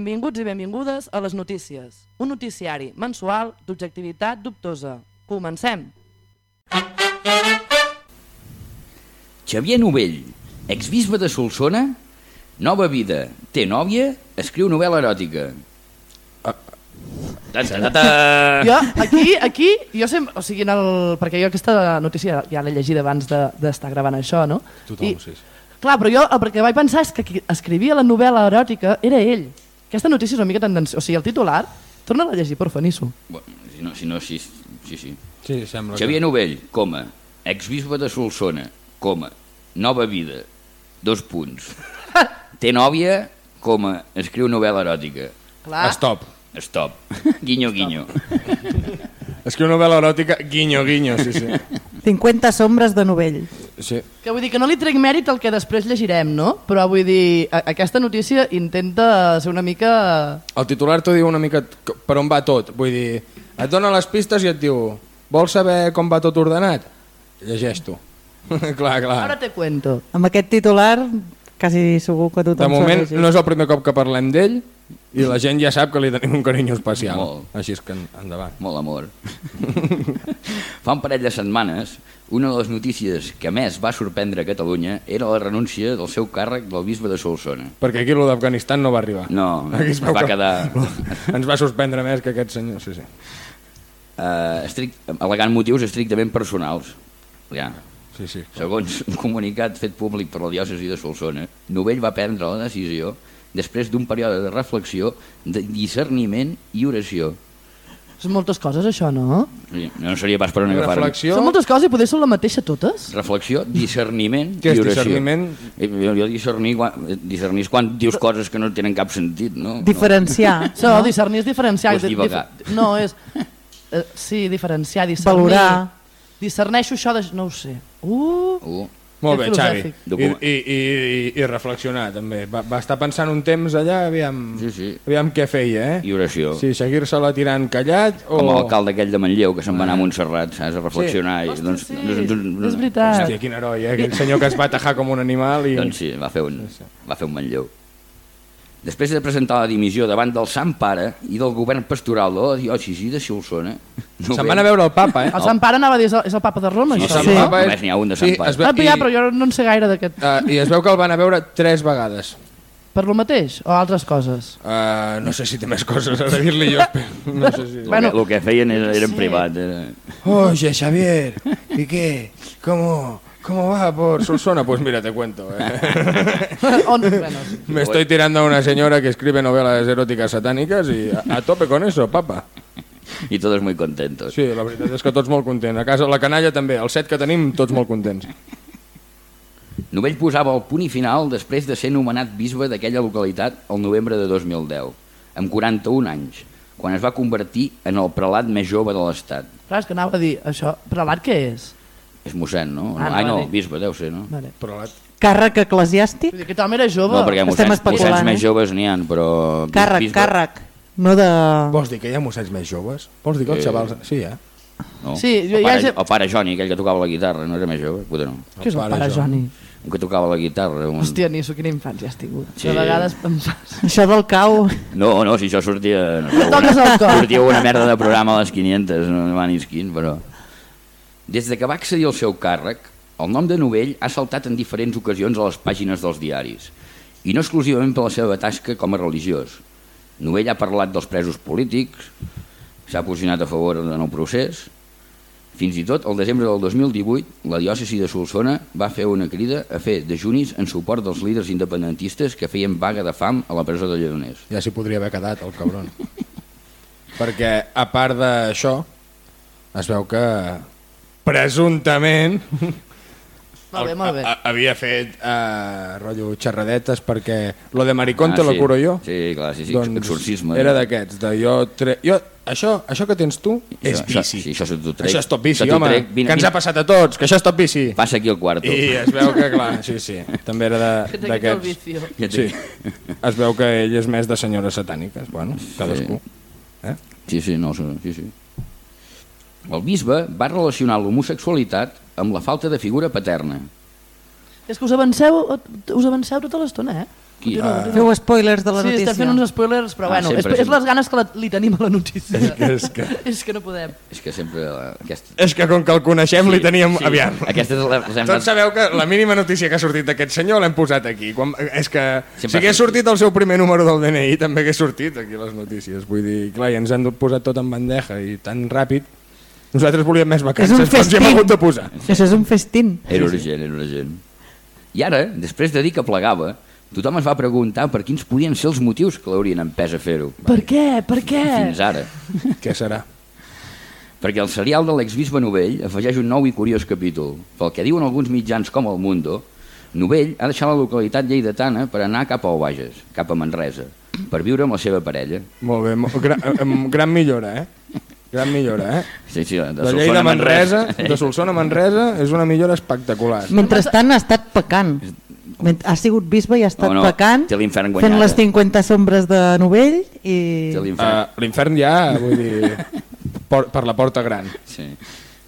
Benvinguts i benvingudes a Les Notícies, un noticiari mensual d'objectivitat dubtosa. Comencem! Xavier Novell, exbisbe de Solsona, nova vida, té nòvia, escriu novel·la eròtica. -ta. Jo, aquí, aquí, jo sempre, o sigui, en el, perquè jo aquesta notícia ja l'he llegida abans de- d'estar de, gravant això, no? Tothom, I, sí, sí. Clar, però jo el que vaig pensar és que qui escrivia la novel·la eròtica era ell. Aquesta notícia és una mica tendenciosa, o sigui, el titular, torna a llegir, porfa, Nisso. Bueno, si no, si no, sí, sí, sí. Sí, sembla Xavier Novell, coma, exbisbe de Solsona, coma, nova vida, dos punts. Té nòvia, coma, escriu novel·la eròtica. Clar, que... Stop. Stop. Guinyo, guinyo. Escriu novel·la eròtica, guinyo, guinyo, sí, sí. 50 sombres de novell. Sí. que vull dir que no li trec mèrit al que després llegirem, no? Però vull dir, a- aquesta notícia intenta ser una mica... El titular t'ho diu una mica per on va tot. Vull dir, et dona les pistes i et diu vols saber com va tot ordenat? Llegeix-t'ho. clar, clar. Ara te cuento. Amb aquest titular quasi segur que De tothom ha moment no és el primer cop que parlem d'ell i la gent ja sap que li tenim un carinyo especial. Molt. Així és que en- endavant. Molt amor. Fa un parell de setmanes, una de les notícies que més va sorprendre a Catalunya era la renúncia del seu càrrec del bisbe de Solsona. Perquè aquí lo d'Afganistan no va arribar. No, Aquí es va que quedar... Ens va sorprendre més que aquest senyor. Sí, sí. Uh, estrict, al·legant motius estrictament personals. Ja. sí, sí. Segons un comunicat fet públic per la diòcesi de Solsona, Novell va prendre la decisió després d'un període de reflexió, de discerniment i oració. Són moltes coses, això, no? Sí, No seria pas per on agafar Reflexió. Són moltes coses i poder ser la mateixa totes? Reflexió, discerniment Què és i oració. discerniment? Eh, Jo, jo discernir, quan, discernir és quan dius coses que no tenen cap sentit, no? Diferenciar. Això, no? discernir és diferenciar. Divagar. Dif- No, és... Eh, sí, diferenciar, discernir. Valorar. Discerneixo això de... No ho sé. Uh, No? Uh, Molt bé, Xavi. I, i, i, i, I reflexionar, també. Va, va estar pensant un temps allà, aviam, Sí, sí. aviam què feia, eh? I oració. Si seguir-se-la tirant callat o... Com l'alcalde aquell de Manlleu, que se'n va anar a Montserrat, saps, a reflexionar. I, Ostres, doncs, sí, doncs, doncs, és veritat. Hòstia, quin heroi, eh? Aquell senyor que es va tajar com un animal i... Doncs sí, va fer un, va fer un Manlleu. Després de presentar la dimissió davant del Sant Pare i del govern pastoral de la diòcesi de Solsona... Se'n van a veure el papa, eh? El Sant Pare anava a dir, és el, és el papa de Roma, No, això. Sí. Papa només n'hi ha un de Sant Sí, Pare. es veu- Ah, però ja, i- però jo no en sé gaire d'aquest. Uh, I es veu que el van a veure tres vegades. Per lo mateix? O altres coses? Uh, no sé si té més coses a dir-li jo. però No sé si... El, Bueno, que, el que feien era, era en sí. privat. Era... Oye, Javier, ¿y qué? ¿Cómo, ¿Cómo va por Solsona? Pues mira, te cuento. eh. Me estoy tirando a una señora que escribe novelas eróticas satánicas y a, a tope con eso, papa. I todos muy contentos. Sí, la veritat és que tots molt contents. A casa la canalla també, el set que tenim, tots molt contents. Novell posava el punt i final després de ser nomenat bisbe d'aquella localitat el novembre de 2010, amb 41 anys, quan es va convertir en el prelat més jove de l'Estat. Clar, és que anava a dir, això, prelat què és? És mossèn, no? Ah, Ai, no, vale. bisbe, deu ser, no? Vale. Però la... Càrrec eclesiàstic? Vull dir, aquest home era jove. No, perquè Estem mossens, especulant, mossens eh? més joves n'hi ha, però... Càrrec, bisbe- càrrec. No de... Vols dir que hi ha mossens més joves? Vols dir que els Eh. xavals... Sí, eh? No. Sí, jo- el, ja pare, sé- el pare Joni, aquell que tocava la guitarra, no era més jove? Potser no. Què és el pare pare. Joni? Un que tocava la guitarra. Un... Hòstia, Nisso, quina infància has tingut. Sí. De vegades fas... Això del cau... No, no, si això sortia... No, el cor. Sortia una merda de programa a les 500, no va ni esquin, però... Des de que va accedir al seu càrrec, el nom de Novell ha saltat en diferents ocasions a les pàgines dels diaris, i no exclusivament per la seva tasca com a religiós. Novell ha parlat dels presos polítics, s'ha posicionat a favor en el procés, fins i tot, el desembre del 2018, la diòcesi de Solsona va fer una crida a fer dejunis en suport dels líders independentistes que feien vaga de fam a la presó de Lledoners. Ja s'hi podria haver quedat, el cabron. Perquè, a part d'això, es veu que presumptament Molt bé, molt bé. a- havia fet uh, rotllo xerradetes perquè lo de maricón te lo Ah, sí. curo jo. Sí, clar, sí, sí, exorcisme. Era d'aquests, de jo, tre... jo això, això que tens tu és Això- bici. sí, això trec. Això és top bici, t'ho home, trec, vine- que ens ha passat a tots, que això és top bici. Passa aquí al quarto. I es veu que, clar, sí, sí, també era el d'aquests. Sí, es veu que ell és més de senyores satàniques, bueno, cadascú. Eh? Sí, sí, no, sí, sí. El bisbe va relacionar l'homosexualitat amb la falta de figura paterna. És que us avanceu, us avanceu tota l'estona, eh? Qui? Continua, Ah, continua. Feu spoilers de la sí, notícia. estem fent uns spoilers, però Ah, bueno, és, sempre, és sempre. les ganes que la, li tenim a la notícia. és que- és que no podem. és que sempre... eh, Aquesta, És que com que el coneixem li teníem... sí, Aviam. Aquestes les hem Tots sabeu que la mínima notícia que ha sortit d'aquest senyor l'hem posat aquí. Quan, és que Sempre si hagués ha sortit. sortit el seu primer número del DNI també hagués sortit aquí les notícies. Vull dir, clar, i ens han posat tot en bandeja i tan ràpid. Nosaltres volíem més vacances, però ens hi hem festín. hagut de posar. Això és un festín. Era urgent, era urgent. I ara, després de dir que plegava, tothom es va preguntar per quins podien ser els motius que l'haurien empès a fer-ho. Per què? Per què? Fins ara. Què serà? Perquè el serial de l'exbisbe Novell afegeix un nou i curiós capítol. Pel que diuen alguns mitjans com el Mundo, Novell ha deixat la localitat lleidatana per anar cap a Obages, cap a Manresa, per viure amb la seva parella. Molt bé, gran, gran millora, eh? Gran millora, eh? Sí, sí, de La llei de a Manresa, de Solsona a Manresa, és una millora espectacular. Mentrestant ha estat pecant. Ha sigut bisbe i ha estat No, no, pecant, fent les eh? 50 sombres de Novell i... L'infern. Uh, ja, vull dir, por, per la porta gran. Sí.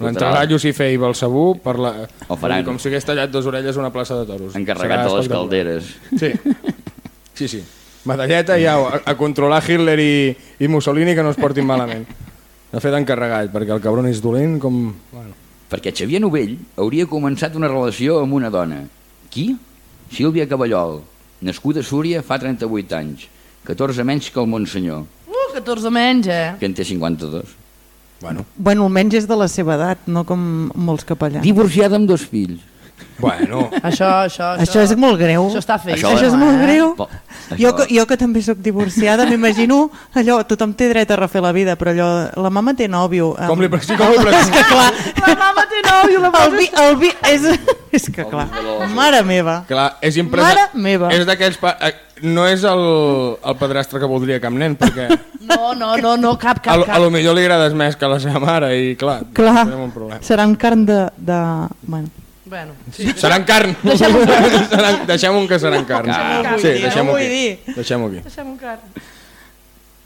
L'entrarà Lucifer i Belcebú per la... Dir, Com si hagués tallat dos orelles a una plaça de toros. Encarregat Serà de les calderes. Sí, sí, sí. Medalleta ja a, a controlar Hitler i, i Mussolini que no es portin malament. De fet encarregat, perquè el cabron és dolent com... Bueno. Perquè Xavier Novell hauria començat una relació amb una dona. Qui? Sílvia Caballol, nascuda a Súria fa 38 anys, 14 menys que el Montsenyor, Uh, 14 menys, eh? que en té 52. Bueno, Bueno, almenys és de la seva edat, no com molts capellans. Divorciada amb dos fills. Bueno. Això, això, això... Això és molt greu. Això està feíssim, Això- Això és molt eh? greu. Jo, això- que- jo que també sóc divorciada, m'imagino allò, tothom té dret a refer la vida, però allò, la mama té nòvio. Com li, sí, com li És que clar, La mama té nòvio, la el vi, el vi, és, és que clar, mare meva. Clar, és impressionant. Mare meva. És d'aquells... Pa... eh, No és el, el padrastre que voldria cap nen, perquè No, no, no, no, cap, a, cap, lo- a cap. lo millor li agrades més que la seva mare i clar, Clar, tenim un problema. seran carn de... de bueno. Bueno, sí. Seran carn. Deixem-ho Seran- Deixem-ho que seran carn. Carn. Sí, deixem-ho aquí. Deixem-ho aquí. Deixem un car.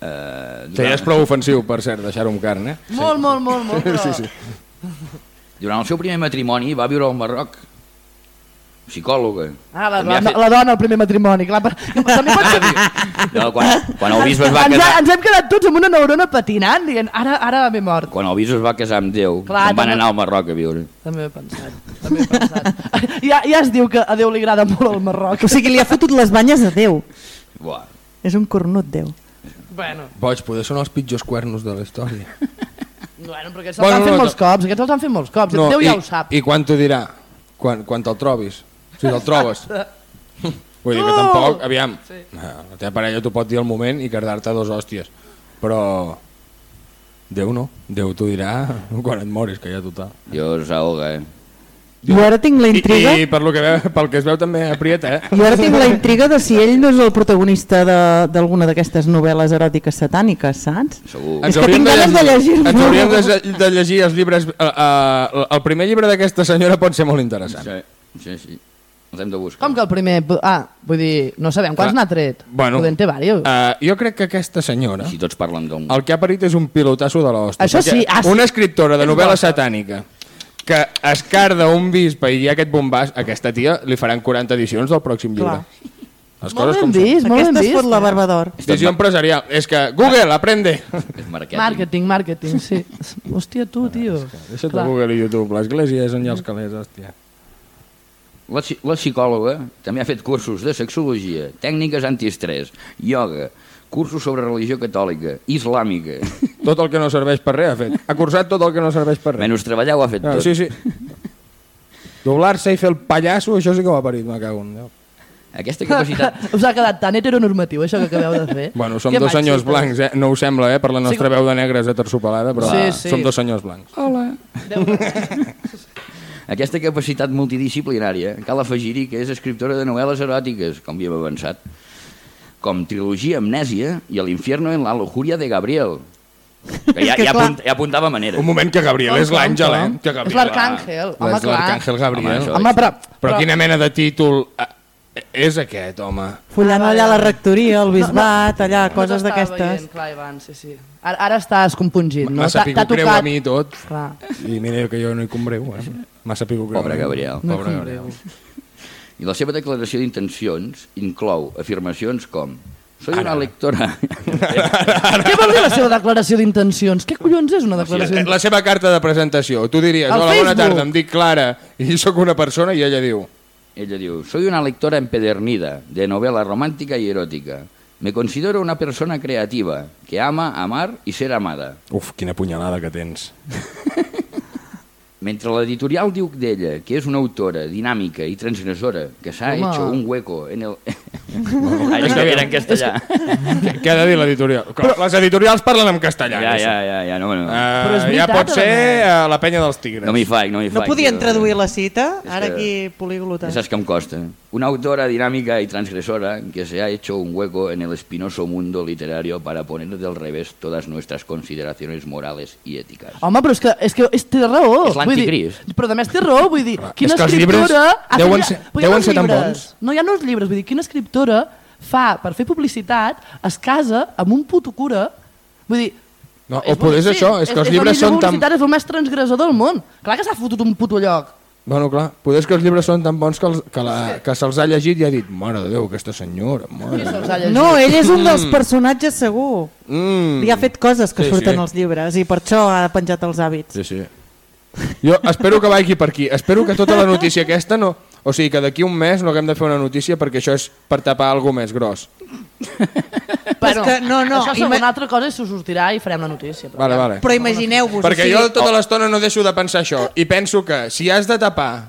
Eh, Sí, és prou ofensiu, per cert, deixar-ho amb carn, eh? Molt, molt, molt, molt, però... Sí, sí. Durant el seu primer matrimoni va viure al Marroc. Psicòloga. Ah, la, També la, ha fet- la dona, el primer matrimoni, clar. Per... També pot ser... No, quan, quan el bisbe es va ens, casar... ens hem quedat tots amb una neurona patinant, dient, ara, ara m'he mort. Quan el bisbe es va casar amb Déu, Clar, se'n van també- anar al Marroc a viure. També ho he pensat, també he pensat. ja, ja es diu que a Déu li agrada molt el Marroc. O sigui, li ha fotut les banyes a Déu. Buah. És un cornut, Déu. Bueno, Boig, poder són els pitjors cuernos de la història. bueno perquè se'ls Bueno, han fet no, molts no. cops, aquests els han fet molts cops, Déu i, ja ho sap. I quan t'ho dirà? Quan, quan te'l trobis? Si te'l trobes. Vull dir que tampoc, aviam, Sí. la teva parella t'ho pot dir al moment i cardar-te dos hòsties, però Déu no, Déu t'ho dirà quan et moris, que ja total. Dios ahoga, eh? Jo ara tinc la intriga... I, i per lo que veu, pel que es veu també aprieta, eh? Jo ara tinc la intriga de si ell no és el protagonista de- d'alguna d'aquestes novel·les eròtiques satàniques, saps? Segur. És que tinc ganes de llegir-lo. Ens hauríem de, de llegir els llibres... Uh, uh, el primer llibre d'aquesta senyora pot ser molt interessant. Sí, sí, sí. Els hem de buscar. Com que el primer... Ah, vull dir, no sabem quants Clar. n'ha tret. Bueno, Podem ter diversos. Uh, jo crec que aquesta senyora... Si tots parlen d'un... El que ha parit és un pilotasso de l'hòstia. Això sí, ah, sí. Una escriptora de És novel·la satànica que es carda un bisbe i hi ha aquest bombàs, a aquesta tia li faran 40 edicions del pròxim llibre. Clar. Les molt coses ben com són. vist, molt ben Aquesta es vist. fot la barba d'or. Visió empresarial. És que Google, aprende. És marquèting. Màrqueting, màrqueting, sí. Hòstia, tu, tio. Deixa't de Clar. Google i YouTube. L'església és on hi ha els calés, hòstia. La, la psicòloga també ha fet cursos de sexologia, tècniques antiestrès, ioga, cursos sobre religió catòlica, islàmica. Tot el que no serveix per res ha fet. Ha cursat tot el que no serveix per res. Menys treballar ho ha fet Ah, tot. sí, sí. Doblar-se i fer el pallasso, això sí que ho ha parit, me cago en Déu. Aquesta capacitat... Us ha quedat tan heteronormatiu, això que acabeu de fer. Bueno, som Que dos senyors machista. blancs, eh? No ho sembla, eh? Per la nostra Sí. veu de negres aterçopelada, però Sí, sí. som dos senyors blancs. Aquesta capacitat multidisciplinària cal afegir-hi que és escriptora de novel·les eròtiques, com havíem avançat, com Trilogia Amnèsia i L'infierno en la lujuria de Gabriel. Que ja, És que ja, apunt, ja apuntava manera. Un moment que Gabriel és l'àngel, eh? Que És Gabriel, l'arcàngel, home, és l'arcàngel Gabriel. Home, Home, però... Però quina mena de títol eh, és aquest, home? Follant Ah, allà a la rectoria, el bisbat, allà, No coses t'estava d'aquestes. Clar, Ivan, sí, sí. Ara, ara estàs compungit, no? M'ha T'ha sapigut greu a tocat... mi i tot. Clar. I mira que jo no hi combreu, eh? M'ha sapigut greu. Pobre Gabriel. No Pobre Gabriel. I la seva declaració d'intencions inclou afirmacions com Soy una lectora... Què vol dir la seva declaració d'intencions? Què collons és una declaració d'intencions? La seva carta de presentació. Tu diries, Al hola, bona tarda, em dic Clara i sóc una persona i ella diu... Ella diu, soy una lectora empedernida de novela romántica y erótica. Me considero una persona creativa que ama amar y ser amada. Uf, quina punyalada que tens. Mentre l'editorial diu d'ella que és una autora dinàmica i transgressora que s'ha hecho un hueco en el... Ai, és que era en castellà. Què, ha de dir l'editorial? Les editorials parlen en castellà. Ja, això. ja, ja, ja, no, no. Però és Uh, ja veritat, pot ser a uh, la penya dels tigres. No m'hi faig, no m'hi No faig. podien jo- traduir la cita? És Ara que- aquí poliglota. Ja saps que em costa. Una autora dinámica y transgresora que se ha hecho un hueco en el espinoso mundo literario para poner del revés todas nuestras consideraciones morales y éticas. Home, però és que, és que és, té raó. És l'anticrist. Però a més té raó, vull dir, quina és que els llibres escriptora... deuen ja- ser- ja deuen no ser tan bons. No, ja no els llibres, vull dir, quina escriptora fa, per fer publicitat, es casa amb un puto cura... Vull dir... No, o poder és això, és que els llibres són tan- tan... És el més transgressor del món. Clar que s'ha fotut un puto lloc. Bueno, clar, poder és que els llibres són tan bons que, els, que, la, que se'ls ha llegit i ha dit mare de Déu, aquesta senyora, mare de Déu. No, ell és un dels personatges segur. Mm. Li ha fet coses que Sí, surten sí. als llibres i per això ha penjat els hàbits. Sí, sí. Jo espero que vagi per aquí. Espero que tota la notícia aquesta no... O sigui, que d'aquí un mes no haguem de fer una notícia perquè això és per tapar alguna més gros. És que no, no, Això ima- serà una altra cosa i s'ho sortirà i farem la notícia. Però Vale, ja. vale. Però imagineu-vos... Perquè o jo sigui, tota l'estona no deixo de pensar això i penso que si has de tapar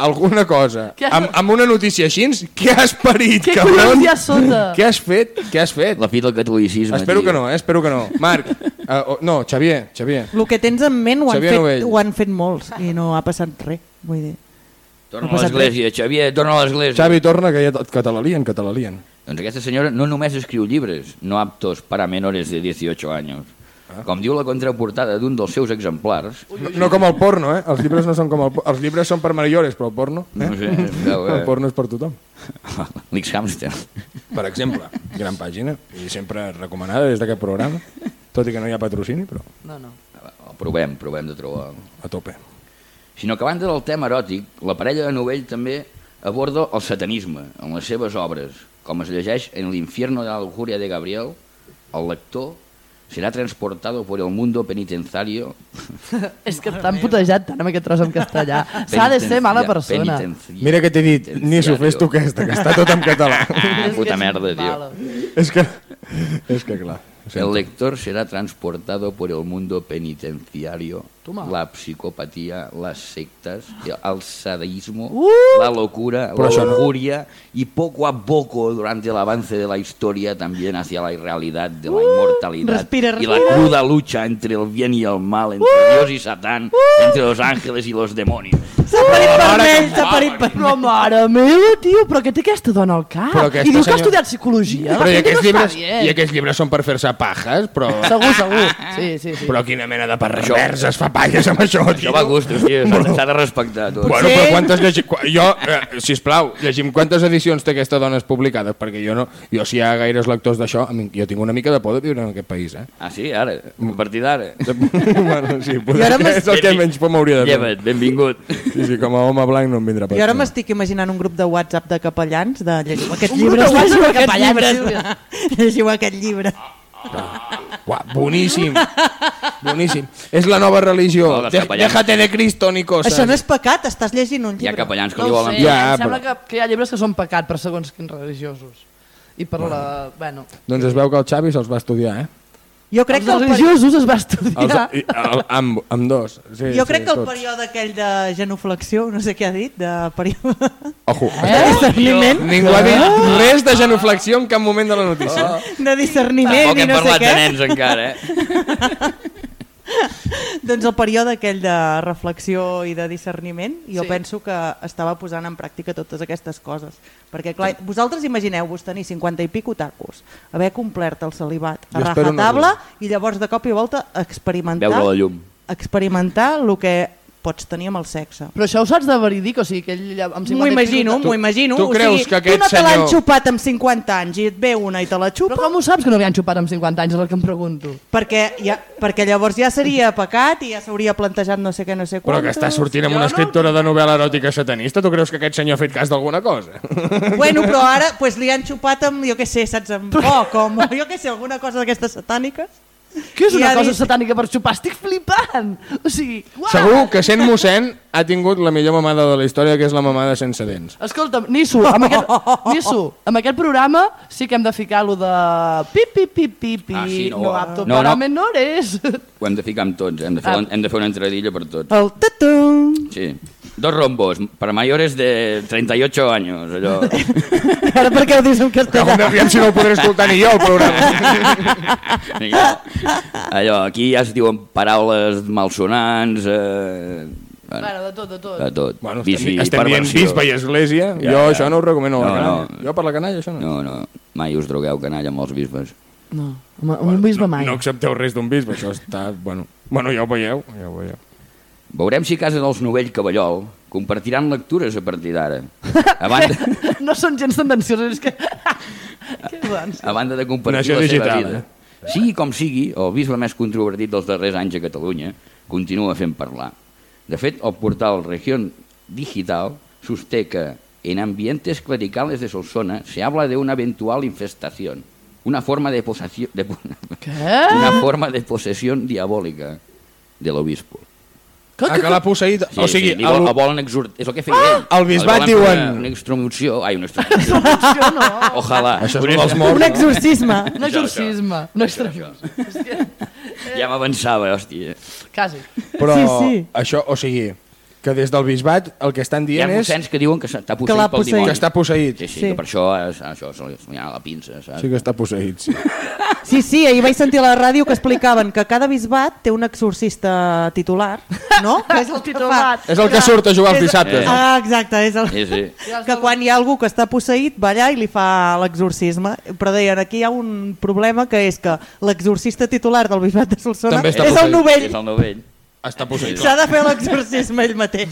alguna cosa Què has- amb, amb una notícia així, què has parit, Què cabron? collons hi ha sota? Què has fet? Què has fet? La fi del catolicisme. Espero tio. que no, eh? espero que no. Marc, uh, no, Xavier, Xavier. El que tens en ment ho han, Xavier fet, Novell. ho han fet molts i no ha passat res. Vull dir. Torna a l'església, Xavier, torna a l'església. Xavi torna, que ja tot catalalien, catalalien. Doncs aquesta senyora no només escriu llibres no aptos para menores de 18 anys. Ah. Com diu la contraportada d'un dels seus exemplars, No, no com el porno, eh? Els llibres no són com el porno. Els llibres són per mariores, però el porno... Eh? no sé, veu, El eh? porno és per tothom. l'X Hamster. Per exemple, gran pàgina, i sempre recomanada des d'aquest programa, tot i que no hi ha patrocini, però No, no. Provem, provem de trobar. a tope. Sinó que a banda del tema eròtic, la parella de Novell també aborda el satanisme en les seves obres, com es llegeix en l'Infierno de la lujuria de Gabriel, el lector serà transportado por el mundo penitenciario És que t'han putejat tant amb aquest tros en castellà. S'ha de ser mala persona. Mira que t'he dit, ni s'ho fes tu aquesta, que està tot en català. Ah, puta merda, tio. és que, és que clar. El lector será transportado por el mundo penitenciario, Toma. la psicopatía, las sectas, el sadismo, Uh! la locura, Pero la eso no- lujuria y poco a poco durante el avance de la historia también hacia la irrealidad de la inmortalidad Respira, y la respira. cruda lucha entre el bien y el mal, entre Dios y Satán, entre los ángeles y los demonios. S'ha parit vermell, s'ha parit vermell. Però mare meva, tio, però què té aquesta dona al cap? Però I diu que ha senyor- estudiat psicologia. Però i aquests, no llibres. I aquests llibres són per fer-se pajes, però... Segur, segur. Sí, sí, sí. Però quina mena de pervers es fa palles amb això, tio? Això va a gustos, tio, s'ha s'ha de respectar tot. Bueno, però quantes llegim... Jo, eh, sisplau, llegim quantes edicions té aquesta dona publicades, perquè jo no... Jo, si hi ha gaires lectors d'això, jo tinc una mica de por de viure en aquest país, eh? Ah, sí? Ara? A partir d'ara? bueno, sí, I poder, ara m'es- és el que menys por m'hauria de fer. Lleva't, benvingut. Sí, sí, com a home blanc no em vindrà per Jo ara m'estic imaginant un grup de WhatsApp de capellans de llegiu aquests Un grup de llegiu capellans, llibres, llegiu aquest llibre. Uah, boníssim. boníssim. És la nova religió. No, De, capellans. déjate de Cristo, ni coses. Això no és pecat, estàs llegint un Hi ha llibre. capellans que No li volen... sé, Ja, em sembla però- que, que hi ha llibres que són pecat per segons quins religiosos. I per la... Bueno, Doncs es veu que el Xavi se'ls va estudiar, eh? Jo crec els que el, peri- religiosos es va Els, estudiar. i, el, amb, amb dos. Sí, jo sí, crec que el tots. període aquell de genuflexió, no sé què ha dit, de període Ojo, de discerniment, ningú ha dit res de genuflexió en cap moment de la notícia. de discerniment Tampoc i hem no sé parlat de què. nens encara, eh? Doncs el període aquell de reflexió i de discerniment, jo Sí. penso que estava posant en pràctica totes aquestes coses. Perquè, clar, vosaltres imagineu-vos tenir 50 i pico tacos, haver complert el celibat a espero no rajatabla i llavors de cop i volta experimentar Veure la llum. experimentar el que pots tenir amb el sexe. Però això ho saps de verídic? O sigui, que ell amb 50 M'ho imagino, m'ho imagino. tu o creus sigui, que aquest tu no te l'han senyor- xupat amb 50 anys i et ve una i te la xupa? Però com ho saps que no li han xupat amb 50 anys, és el que em pregunto. Perquè, ja, perquè llavors ja seria pecat i ja s'hauria plantejat no sé què, no sé Però quantos. que està sortint amb una no- escriptora de novel·la eròtica satanista, tu creus que aquest senyor ha fet cas d'alguna cosa? Bueno, però ara pues, li han xupat amb, jo què sé, saps, amb o amb, jo què sé, alguna cosa d'aquestes satàniques. Què és I una ha cosa dit- satànica per xupar? Estic flipant! O sigui, uau! Segur que sent mossèn ha tingut la millor mamada de la història, que és la mamada sense dents. Escolta'm, Nisso, amb aquest, Nisso, amb aquest programa sí que hem de ficar lo de pi, pi, pi, pi, pi, Ah, sí, no. no apto No, para no. menores. Ho hem de ficar amb tots, eh? hem de fer, Ah. hem de fer una entradilla per tots. El tatum. Sí. Dos rombos, para mayores de 38 años, allò... Ara per què ho dius en castellà? Cago, aviam si no el podré escoltar ni jo, el programa. allò, allò, aquí ja es diuen paraules malsonants, eh, bueno, bueno, de tot, de tot. de tot. Bueno, estem, i estem dient bisbe i església. Ja, jo ja. això no ho recomano a la No, canalla. no. Jo per la canalla això no. No, no, mai us drogueu canalla amb els bisbes. No, amb, amb un bisbe mai. No accepteu res d'un bisbe, això està... Bueno, bueno ja ho veieu, ja ho veieu. Veurem si a casa dels Novell Cavallol compartiran lectures a partir d'ara. Banda, No són gens tendenciosos, és que... que bons. a banda de compartir Nació la seva digital, vida. eh? Sigui com sigui, el bisbe més controvertit dels darrers anys a Catalunya continua fent parlar. De fet, el portal Región Digital sosté que en ambientes clericales de Solsona se habla de una eventual infestación, una forma de posesión, de, una forma de posesión diabólica del obispo. Que, Ah, que l'ha posseït... Sí, o sigui, sí, el, el volen exhort... És el que feia ell. el bisbat fer diuen- Una, una extromoció... Ai, una extromoció. No. Ojalà. Això és un dels morts. Un exorcisme. Un exorcisme. Un això. Ja m'avançava, hòstia. Quasi. Però Sí, sí. això, o sigui, que des del bisbat el que estan Hi ha dient és mossens que diuen que està posseït pel posseït. dimoni. que està posseït. Sí, sí, Sí. que per això, és, això se li ha la pinça, saps? Sí que està posseït, sí. Sí, sí, ahir vaig sentir a la ràdio que explicaven que cada bisbat té un exorcista titular, no? Que és el que Titular. És el que surt a jugar els dissabtes. Eh. Ah, exacte, és el... Sí, sí. que quan hi ha algú que està posseït va allà i li fa l'exorcisme però deien aquí hi ha un problema que és que l'exorcista titular del bisbat de Solsona és el novell És el novell. Està posseït. s'ha de fer l'exorcisme ell mateix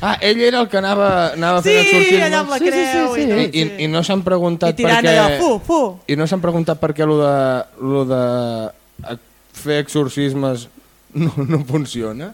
Ah, ell era el que anava, anava sí, fent exorcismes. allà amb la Sí, sí, sí, creu sí. i, I, i, sí. I no s'han preguntat I tirant per què... allò, fu, fu I no s'han preguntat per què lo de, lo de eh, fer exorcismes no, no funciona?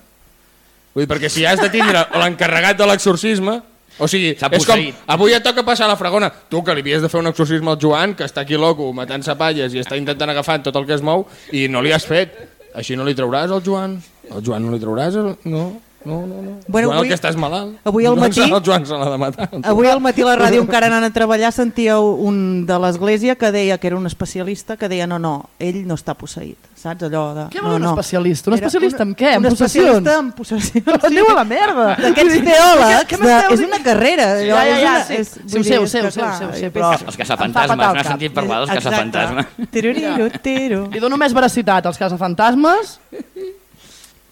Vull dir, perquè si has de tindre l'encarregat de l'exorcisme, o sigui, és com, avui et toca passar la fragona, tu que li havies de fer un exorcisme al Joan, que està aquí loco matant sapalles i està intentant agafar tot el que es mou, i no li has fet. Així no li trauràs al Joan? El Joan no li trauràs? El... No, no, no. no. Bueno, Joan, avui- el que estàs malalt. avui al matí- El Joan se l'ha de matar. Avui al matí a la ràdio encara anant a treballar sentíeu un de l'església que deia que era un especialista que deia no, no, ell no està posseït, saps? Allò de... Què no, vol un no. especialista? Un Era especialista en què? En un possessions? especialista en possessions. Aneu a la merda! D'aquests teòlegs, de, és una carrera. Sí, allò, ja, ja, és ja, sí. és- Sí, ho sé, ho és sé, que ho sé, ho clar, sé, ho sé, jo però- Els Em fa caçafantasmes, n'has cap. sentit parlar dels caçafantasmes? Exacte. Tiruriru, tiru. Li dono més veracitat als caçafantasmes.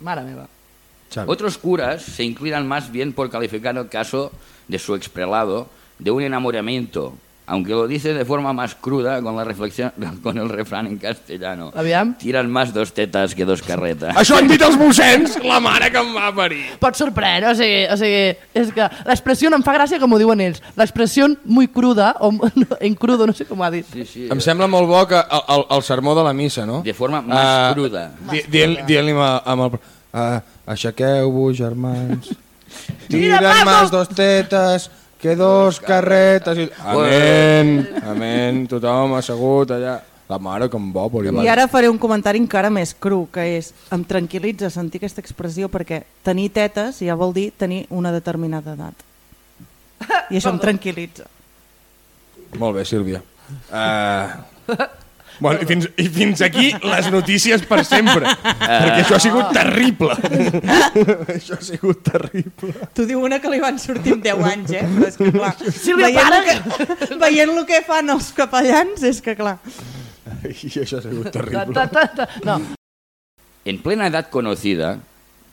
Mare meva. Xavi. Otros curas se inclinan más bien por calificar el caso de su exprelado de un enamoramiento, aunque lo dice de forma más cruda con la reflexión, con el refrán en castellano. Aviam. Tiran más dos tetas que dos carretas. Això han dit els mossens, la mare que em va parir. Pot sorprendre, o sigui, o sigui és que l'expressió em fa gràcia com ho diuen ells. L'expressió muy cruda, o en crudo, no sé com ho ha dit. Sí, sí. Em sembla molt bo que el, el, el sermó de la missa, no? De forma más cruda. Di, dient- Dient-li amb, amb el... Uh, Aixequeu-vos, germans. Tiren más dos tetes que dos carretes. I... Amén, amén. Tothom assegut allà. La mare que em va parir. I ara faré un comentari encara més cru, que és, em tranquil·litza sentir aquesta expressió perquè tenir tetes ja vol dir tenir una determinada edat. I això em tranquil·litza. Molt bé, Sílvia. Uh... Bueno, i, fins, I fins aquí les notícies per sempre. Perquè això ha sigut terrible. això ha sigut terrible. Tu diu una que li van sortir amb 10 anys, eh? Però és que, clar, Sílvia, veient, el que, veient el que fan els capellans, és que, clar... I això ha sigut Ta, terrible. ta, ta, ta. No, En plena edad conocida,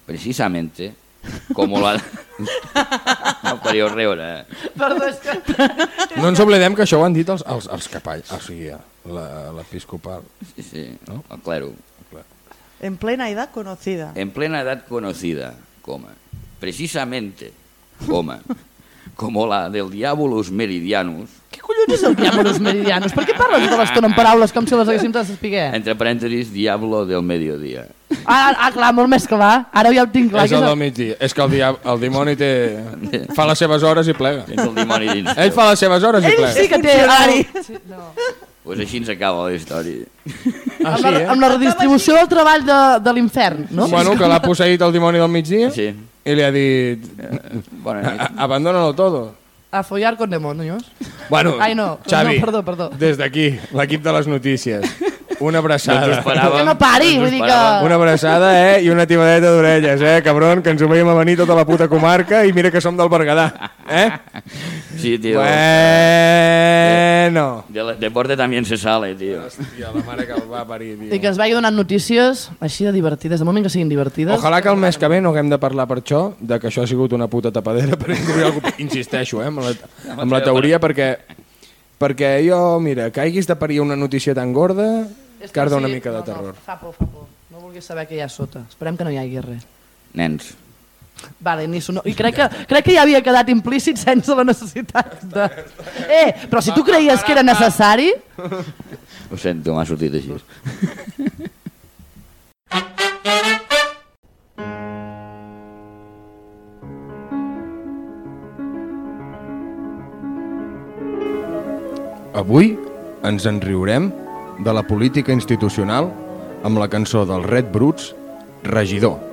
precisamente, como la... no podíeu riure. eh? perdó, és que... No ens oblidem que això ho han dit els, els, els capalls, o sigui, la- l'episcopal. Sí, sí, no? el clero. En plena edat conocida. En plena edad conocida, coma, precisamente, coma, como la del diabolus meridianus, Què collons és el Diabolus Meridianus? Per què parles tota l'estona en paraules com si les haguéssim de saber? entre parèntesis, diablo del mediodía. Ah, ah, clar, molt més clar. Ara ja ho tinc clar. És que el és del migdia. És que el, dia, el dimoni té... fa les seves hores i plega. Tens el dimoni dins. Ell fa les seves hores i Ell plega. sí que té... Funcionari. Sí, no. Pues així ens acaba la història. Ah, amb, sí, la, eh? amb la redistribució del treball de, de l'infern, no? Bueno, que l'ha posseït el dimoni del migdia Sí. i li ha dit... Bona nit. "A- Abandónalo todo. A follar con demonios. Bueno, Ai, no. Xavi, No, perdó, perdó. des d'aquí, l'equip de les notícies, una abraçada. No esperàvem. Que no pari, ho vull dir que-. Una abraçada, eh? I una timadeta d'orelles, eh? Cabron, que ens ho veiem a venir tota la puta comarca i mira que som del Berguedà, eh? Sí, tío. Bueno. De la- deporte también se sale, tío. Hòstia, la mare que el va parir, tio. I que es vagi donant notícies així de divertides, de moment que siguin divertides. Ojalà que el mes que ve no haguem de parlar per això, de que això ha sigut una puta tapadera per encobrir algú. Insisteixo, eh, amb la, amb la teoria, perquè, perquè jo, mira, que haguis de parir una notícia tan gorda, És que carda una sí, mica de no, terror. No, fa por, fa por. No vulguis saber què hi ha sota. Esperem que no hi hagi res. Nens. Vale, ni sonor. I crec que, crec que ja havia quedat implícit sense la necessitat de... Eh, però si tu creies que era necessari... Ho sento, m'ha sortit així. Avui ens en riurem de la política institucional amb la cançó dels Red Bruts, Regidor.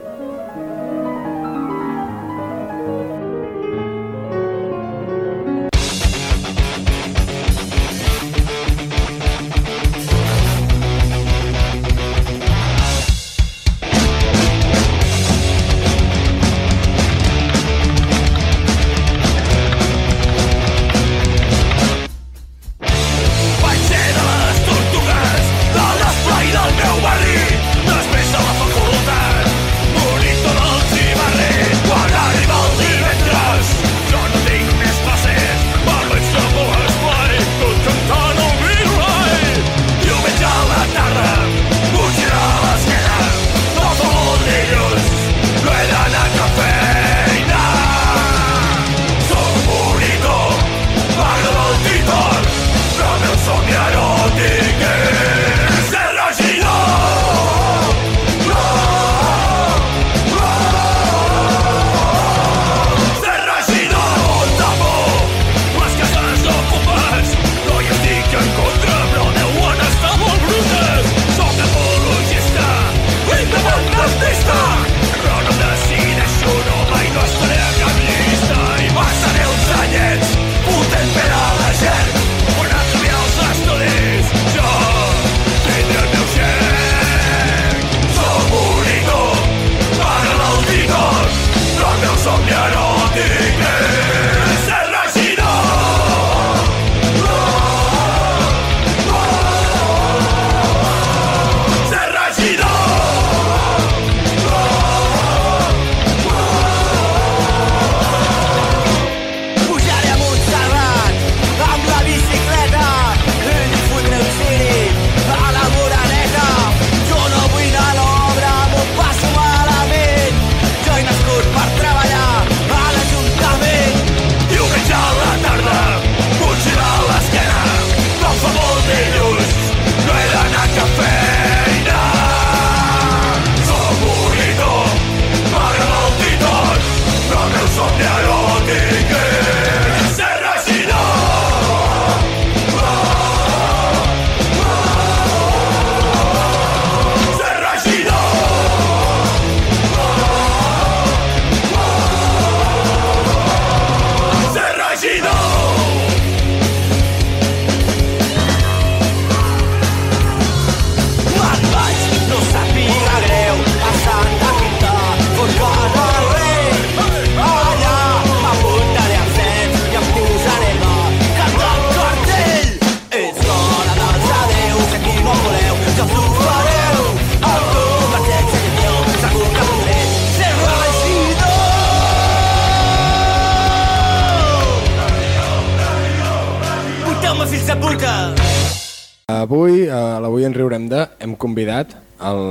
Riurem de, hem convidat el,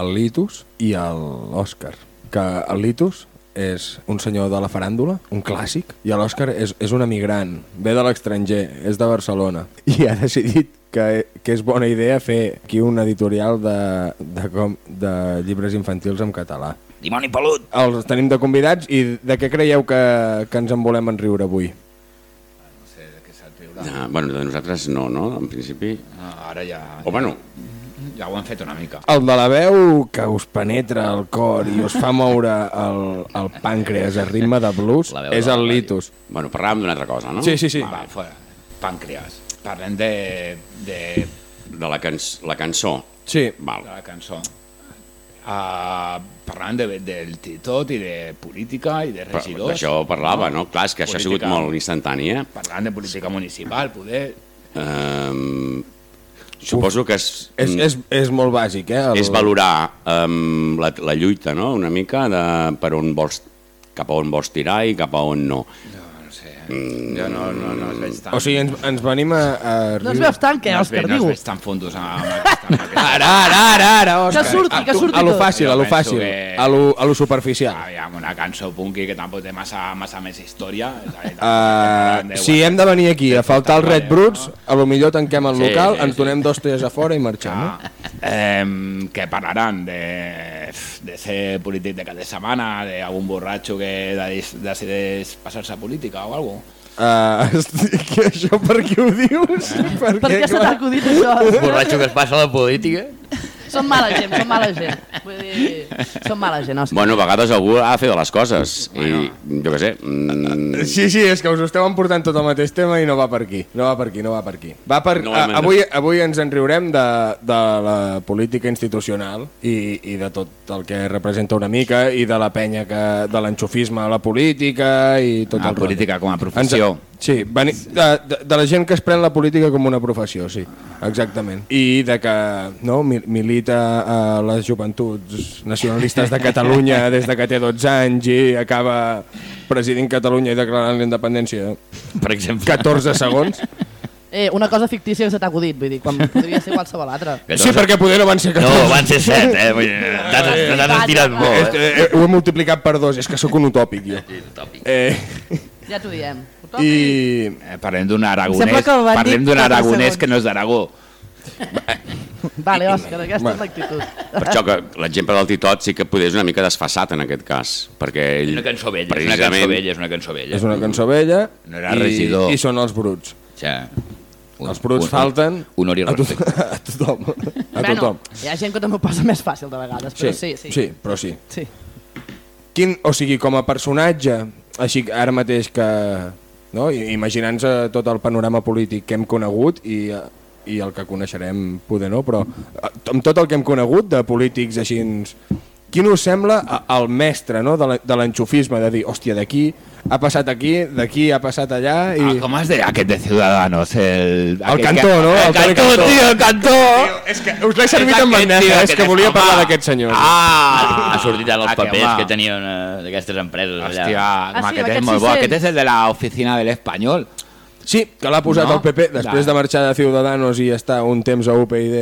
el Litus i l'Òscar. que el Litus és un senyor de la faràndula, un clàssic, i l'Òscar és, és un emigrant, ve de l'estranger, és de Barcelona, i ha decidit que, que és bona idea fer aquí un editorial de, de, com, de llibres infantils en català. Dimoni pelut! Els tenim de convidats i de què creieu que, que ens en volem enriure avui? Ah, bueno, de nosaltres no, no? En principi... Ah, Ara ja, O bueno, ja ho hem fet una mica. El de la veu que us penetra el cor i us fa moure el, el pàncreas a ritme de blues és el ràdio. litus. bueno parlàvem d'una altra cosa, no? Sí, sí, sí. Va, fora. Pàncreas. Parlem de, de, De la, cans la cançó. Sí, Val. de la cançó. Uh, parlant de, del tot i de política i de Però regidors. D'això parlava, no? Clar, és que això ha sigut Política. molt instantani, eh? Parlant de política municipal, poder... Um, suposo que és, és, és, és molt bàsic, eh? El... és valorar um, la, la lluita, no?, una mica de per on vols, cap a on vols tirar i cap a on no. Jo no jo no, no, no els veig tan... O sigui, ens, ens venim a... a No ens veus tant, que, no els Òscar, veig, no els diu? veig tan fondos amb aquesta... Amb aquesta... Ara, ara, ara, ara, Òscar. Que surti, que A- surti A lo tot. fàcil, a lo fàcil, que- a lo, a lo superficial. Aviam, una cançó punky que tampoc té massa, massa més història. Uh, si hem de venir aquí a faltar els Red Bruts, a lo millor tanquem el Sí, local, sí, ens sí. donem dos tres a fora i marxem. No? Ah, eh, que parlaran de, de ser polític de cada setmana, d'algun borratxo que de- decideix passar-se a política o alguna. Uh, que això per què ho dius? Per, Per què se t'ha acudit això? Borratxo que es passa a la política. Són mala gent, són mala gent. Vull dir, són mala gent, Òscar. Bueno, a vegades algú ha de fer de les coses. I jo què sé... Mm, Sí, sí, és que us esteu emportant tot el mateix tema i no va per aquí. No va per aquí, no va per aquí. Va per, No, a, avui, avui ens en riurem de, de la política institucional i, i de tot el que representa una mica i de la penya que, de l'enxufisme a la política i tot La el política rotllo. com a professió. Ens, sí, veni, de, de, de la gent que es pren la política com una professió, sí, exactament. I de que no, mi- milita a les joventuts nacionalistes de Catalunya des de que té 12 anys i acaba presidint Catalunya i declarant la independència Per exemple. 14 segons. Eh, una cosa fictícia que se t'ha acudit, vull dir, quan podria ser qualsevol altra. Sí, perquè poder no van ser 14. No, van ser set, eh? Vull dir, T'has t'has estirat És molt, que, eh? eh, ho he multiplicat per dos, és que sóc un utòpic, jo. Eh, Ja t'ho diem. I... Eh, parlem d'un aragonès, parlem d'un aragonès que no és d'Aragó. Vale, Òscar, aquesta és l'actitud. per això que l'exemple del Titot sí que poder és una mica desfassat en aquest cas, perquè ell... És una cançó vella, és una cançó vella, és una cançó vella. És una cançó vella No era i, regidor. i són els bruts. Ja. Un- Els bruts un- falten Honor i a, to respecte. a tothom. A bueno, tothom. hi ha gent que també ho posa més fàcil de vegades, però sí, sí. sí, però sí. sí. Quin, o sigui, com a personatge, així que ara mateix que... No? i- Imaginant-se tot el panorama polític que hem conegut i, eh, i el que coneixerem, poder no, però eh, amb tot el que hem conegut de polítics així... Quin us sembla el mestre no? de l'enxufisme, de dir, hòstia, d'aquí ha passat aquí, d'aquí ha passat allà... I... Ah, com es deia aquest de Ciudadanos? El, El cantó, que- no? El, El cantó, Cantó. tio, el cantó! És que us l'he servit amb magnesia, tio, és que volia parlar d'aquest senyor. Ah! Ha sortit ara els Ah, que papers que tenien eh, d'aquestes empreses allà. Hòstia, Ah, home, sí, aquest és molt bo. 600. Aquest és el de la oficina de l'Espanyol. Sí, que l'ha posat No? el PP després de marxar de Ciudadanos i estar un temps a UPyD.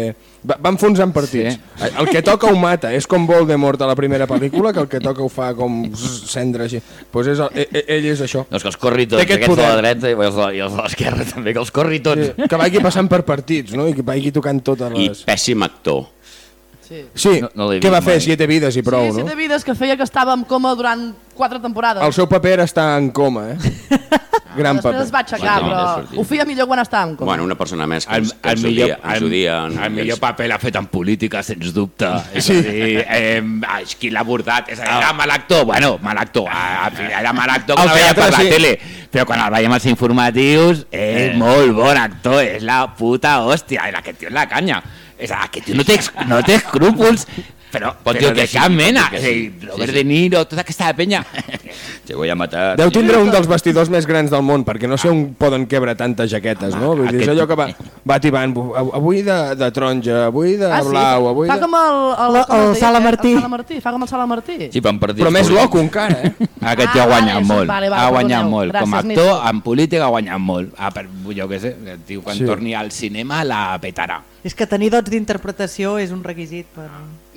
Va, va enfonsant partits. Sí. El que toca ho mata. És com Voldemort a la primera pel·lícula, que el que toca ho fa com zzz, cendra així. Pues és el, ell, ell és això. No, és que els corri tots, aquest aquests de la poder. dreta i els de, i els de l'esquerra també, que els corri tots. Sí, que vagi passant per partits, no? I que vagi tocant totes I les... pèssim actor. Sí. Sí, No- no què va fer? mai. Siete vides i prou, sí, no? Siete vides que feia que estava en coma durant quatre temporades. El seu paper era estar en coma, eh? Gran Després paper. es va aixecar, Bueno, però ja sortia. ho feia millor quan estava en coma. Bueno, una persona més que, El, ens, que el, ens, millor, odia, ens odia. el, el millor ens- paper l'ha fet en política, sens dubte. És sí. a dir, eh, qui l'ha abordat? És a dir, era mal actor? Bueno, mal actor. Era mal actor quan el teatre, per la sí. tele. Però quan el veiem als informatius, és molt bon actor. És la puta hòstia. Era aquest tio és la canya. És a dir, aquest tio no té, no té escrúpols, però, Pot però dir el de que cap mena. dir el que dir, sigui. Robert Sí, De sí. Niro, tota aquesta penya. Te voy a matar. Deu tindre un dels vestidors més grans del món, perquè no sé on poden quebre tantes jaquetes, no? Vull dir, és allò que va, va tibant, "Bu- avui de, de taronja, avui de ah, sí? blau, avui Fa de... com el, el, el deia Sala? Martí. El Sala Martí. Fa com el Sala Martí. Sí, però en partits Però més loco encara, eh? Aquest Ah, tio ha guanyat vale, molt, vale, vale, ha guanyat perdoneu. molt. Com a Gràcies, actor, en política ha guanyat molt. Ah, per, jo què sé, el tio quan Sí. torni al cinema la petarà. És que tenir dots d'interpretació és un requisit per,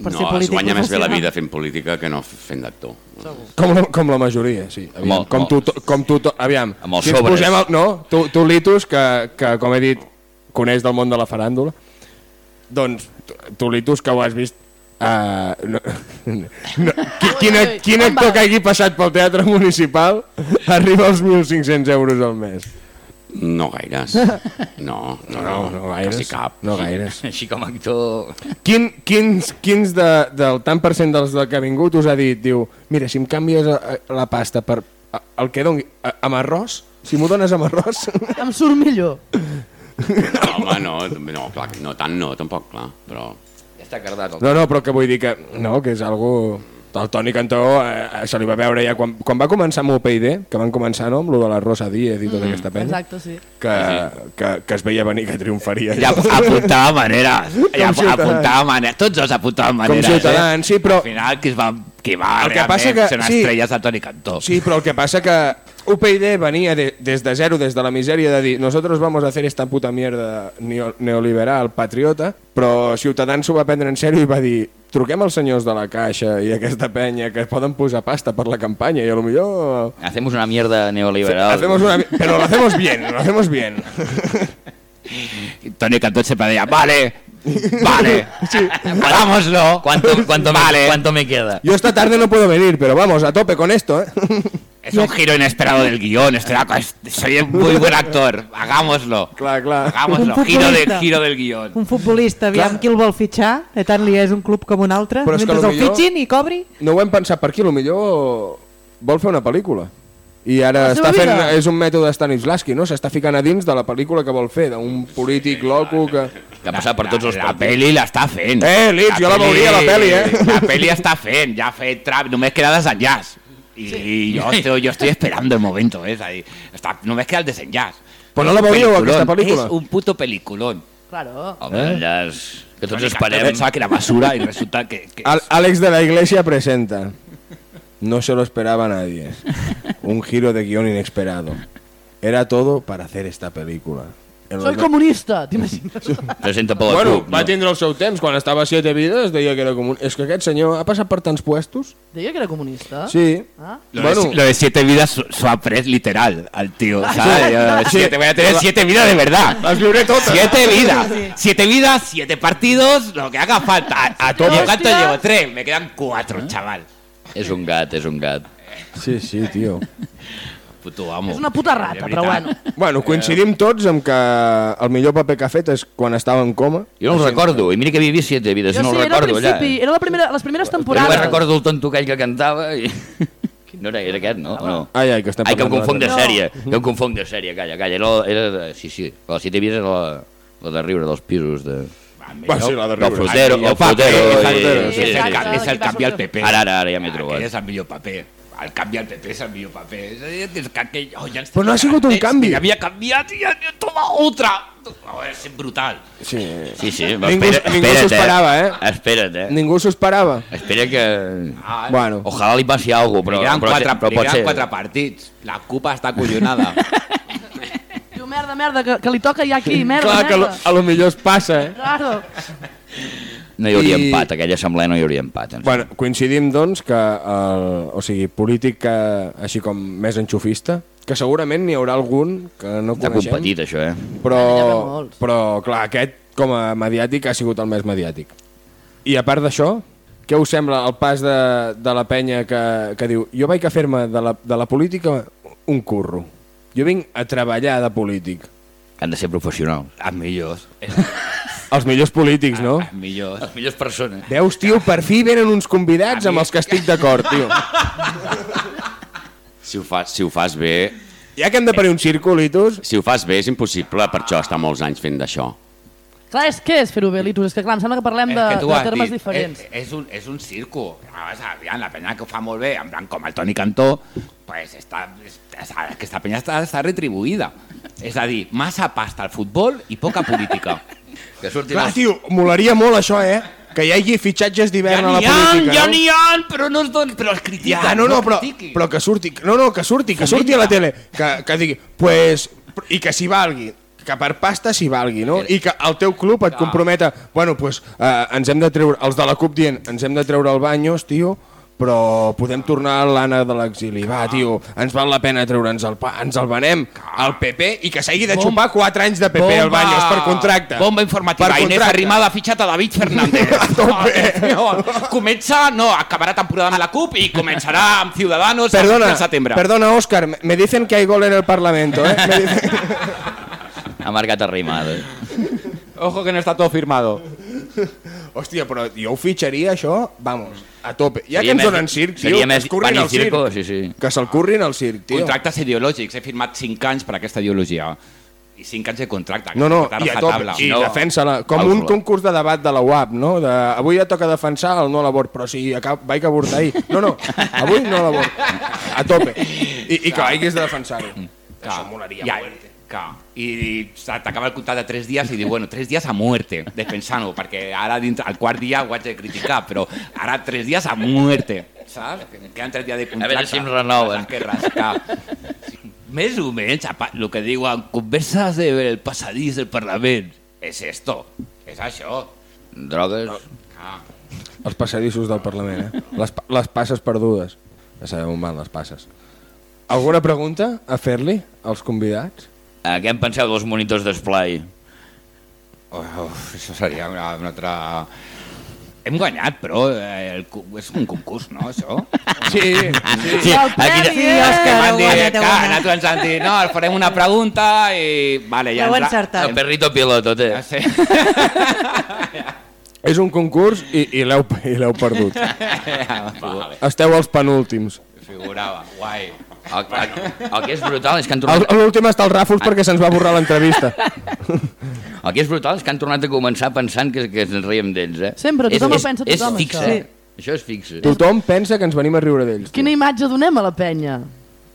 per ser No, es polític guanya més bé la vida fent política que no fent d'actor. Com la, com la majoria, sí. Aviam, Amb el- com, tu, to- com tu, to- aviam. Amb els si sobres. posem el, no, tu, tu Litus, que, que com he dit, coneix del món de la faràndula, doncs tu, tu Litus, que ho has vist Uh, no, no, qui, quin, Ui, ui, quin actor que hagi passat pel teatre municipal arriba als 1.500 euros al mes? No gaires. No, no, No, no gaires. Quasi cap. No gaires. Així com a actor... Quin, quins quins de, del tant per cent dels que ha vingut us ha dit, diu, mira, si em canvies a- a- la pasta per a- el que doni, amb arròs, si m'ho dones amb arròs... Em surt millor. No, home, no, no, clar, no tant no, tampoc, clar, però... Ja està cardat el... No, no, però que vull dir que, no, que és algo... El Toni Cantó eh, se li va veure ja quan, quan va començar amb UPyD, que van començar no, amb lo de la Rosa Díez i tota aquesta penya, Exacte, sí. que, que, que es veia venir que triomfaria. Ja apuntava maneres. Ja apuntava maneres. Tots dos apuntaven Com maneres. Ciutadans, sí, però... Al final, qui, es va, qui va El que realment passa que- ser una sí. estrella és el Toni Cantó. Sí, però el que passa que UPyD venia de, des de zero, des de la misèria de dir nosotros vamos a hacer esta puta mierda neo, neoliberal, patriota, però Ciutadans s'ho va prendre en sèrio i va dir truquem als senyors de la Caixa i aquesta penya que poden posar pasta per la campanya i a lo millor... Hacemos una mierda neoliberal. Hacemos una, pero lo hacemos bien, lo hacemos bien. Y Toni Cantó siempre decía, vale, vale, hagámoslo. ¿Cuánto, cuánto, Vale. me, ¿Cuánto me queda? Yo esta tarde no puedo venir, pero vamos, a tope con esto, ¿eh? Es un giro inesperado del guión. Estoy, soy un muy buen actor. Hagámoslo. Clar, clar. Hagámoslo. Un Giro, de, giro del guión. Un futbolista, aviam Clar. qui el vol fitxar, de tant li és un club com un altre, Però mentre el potser- fitxin i cobri. No ho hem pensat per aquí, millor vol fer una pel·lícula. I ara La està fent, vida. és un mètode Stanislavski, no? S'està ficant a dins de la pel·lícula que vol fer, d'un polític loco que... Que ha passat per tots els la partits. peli l'està fent. Eh, Litz, jo la veuria, la peli, eh? La peli està fent, ja ha fet trap, només queda desenllaç. I, i jo, estoy, yo estoy esperando el momento, eh? és a dir, està, només queda el desenllaç. Però no la veuríeu, Peliculón, aquesta pel·lícula? És un puto peliculón. Claro. El desenllaç que tots Toni Cantó esperem. Pensava que era basura y resulta que... que Al- Alex de la Iglesia presenta. No se lo esperaba nadie. Un giro de guión inesperado. Era todo para hacer esta película. En Soy los- comunista, t'imagines? Presenta per la Bueno, CUP. va no? tindre el seu temps. Quan estava a Siete Vides deia que era comú. És que aquest senyor ha passat per tants puestos. Deia que era comunista? Sí. Ah? Lo, Bueno. de, lo de siete vidas su, su apres literal al tío, ¿sabes? Yo, Sí. siete, voy a tener siete vidas de verdad. Las viuré totes. Siete vidas. Siete vidas, siete partidos, lo que haga falta. A todo Hostia. ¿Cuánto llevo? Tres. Me quedan cuatro, chaval. És un gat, és un gat. Sí, sí, tio. Puto amo. És una puta rata, però bueno. Bueno, coincidim tots amb que el millor paper que ha fet és quan estava en coma. Jo no el recordo, i mira que havia vist siete vides, Jo no sí, el recordo allà. principi, era la primera, les primeres Jo temporades. me'n recordo el tonto aquell que cantava i... No era, era aquest, no? No? Ai, ai, que estem Ai, que em confonc de sèrie, que em confonc de sèrie, calla, calla. Era, era, de- sí, sí, la siete vides era la, la de riure dels pisos de... Va, sí, la de riure. frutero, el frutero. sí, sí, el, sí. ca- és el canvi al PP. Ara, ara, ara ja m'he Aquell trobat. és el millor paper. El canvi al PP és el millor paper. És, a dir, és que aquell, oh, ja ens Però no ha sigut un canvi. Ja havia canviat i ja, ja toma otra. Oh, és brutal. Sí. Sí, sí, va, Ningú- espera, ningú s'ho esperava, eh? Espera't, eh? Ningú s'ho esperava. Espera que... Ah, Bueno, Ojalà li passi alguna cosa, Però, però, li però, quatre, però li pot ser... quatre partits. La CUP està acollonada. Diu, merda, merda, que, que li toca ja aquí, merda, clar que a lo, merda. a lo millor es passa, eh? Claro. No hi hauria I- empat, aquella assemblea no hi hauria empat. Bueno, coincidim, doncs, que el, o sigui, polític que, així com més enxufista, que segurament n'hi haurà algun que no Està coneixem, competit, això, eh? però, però, clar, aquest, com a mediàtic, ha sigut el més mediàtic. I a part d'això, què us sembla el pas de, de la penya que, que diu jo vaig a fer-me de, la, de la política un curro. Jo vinc a treballar de polític. Han de ser professionals. Els millors. Els millors polítics, no? Els millors. Les millors persones. Veus, tio, per fi venen uns convidats amb els que estic d'acord, tio. Si ho, fas, si ho fas bé, Ja que hem de parir un circulitos, si ho fas bé és impossible, per això estar molts anys fent d'això. Clar, és què és fer-ho bé, Litus? És que clar, em sembla que parlem de, que de termes dit, diferents. És, és, un, és un circo. Aviam, la penya que ho fa molt bé, en plan com el Toni Cantó, pues està, aquesta penya està, està retribuïda. És a dir, massa pasta al futbol i poca política. Que surtin clar, els... tio, molaria molt això, eh? Que hi hagi fitxatges Ja d'hivern a la n'hi ha, política, ja no? n'hi ha, però no es don, però els critiquen. Ja, no, no, però, critiquin. però que surti, no, no, que surti, que surti a la tele, que, que digui, pues, i que s'hi valgui, que per pasta s'hi valgui, no? I que el teu club et comprometa, bueno, doncs eh, ens hem de treure, els de la CUP dient, ens hem de treure el banyos, tio, però podem tornar a l'Anna de l'exili. Va, tio, ens val la pena treure'ns el pa, ens el venem al PP i que s'hagi de xupar 4 anys de PP al banyos per contracte. Bomba informativa. Per Inés contracte. Arrimada ha fitxat a David Fernández. Oh, comença, no, acabarà temporada amb la CUP i començarà amb Ciudadanos Perdona, al setembre. perdona, Òscar, me- me dicen que hay gol en el Parlamento, eh? Me dicen... Ha marcat arrimada. Ojo que no està tot firmado. Hòstia, però jo ho fitxaria, això, vamos, a tope. Ja Seria que ens donen circ, tio, que es currin al circ. circo, sí, sí. Que se'l currin al circ, tio. Contractes ideològics. He firmat 5 anys per aquesta ideologia. I 5 anys de contracte. No, no, i a tope, i no, defensa-la. Com un concurs de debat de la UAP, no? De, avui ja toca defensar el no a l'abort, però si acab, vaig avortar ahir. No, no, avui no a l'abort. A tope. I, i que vagis de defensar-ho. Això molaria Ja, muerte. Clar. I, t'acaba el contracte de 3 dies i diu, bueno, 3 dies a muerte, defensant-ho, perquè ara dintre, al quart dia ho haig de criticar, però ara 3 dies a muerte, saps? Queden 3 dies de contracte. veure si em renoven. Que rascar. Sí. Més o menys, el que diuen, converses del passadís del Parlament, és esto, és això. Drogues... Ah. Els passadissos del Parlament, eh? Les, les passes perdudes. Ja sabeu on van les passes. Alguna pregunta a fer-li als convidats? Eh, què en penseu dels monitors d'esplai? Oh, això seria una, una altra... Hem guanyat, però eh, el, és un concurs, no, això? Sí, sí. Sí, El aquí, premi, Sí, els que eh, m'han dit, clar, nosaltres ens han dit, no, els farem una pregunta i... Vale, ja ens el perrito piloto, té. Ja sé. És un concurs i, i l'heu perdut. vale. Esteu als penúltims. Figurava, guai. El, el, el que és brutal és que han tornat, A l'últim està el Ràfols perquè se'ns va borrar l'entrevista. el que és brutal és que han tornat a començar pensant que, que ens riem d'ells, eh? Sempre, tothom és, ho pensa, tothom, És fixe, això. eh? Això és fixe. Tothom pensa que ens venim a riure d'ells. Quina imatge donem a la penya?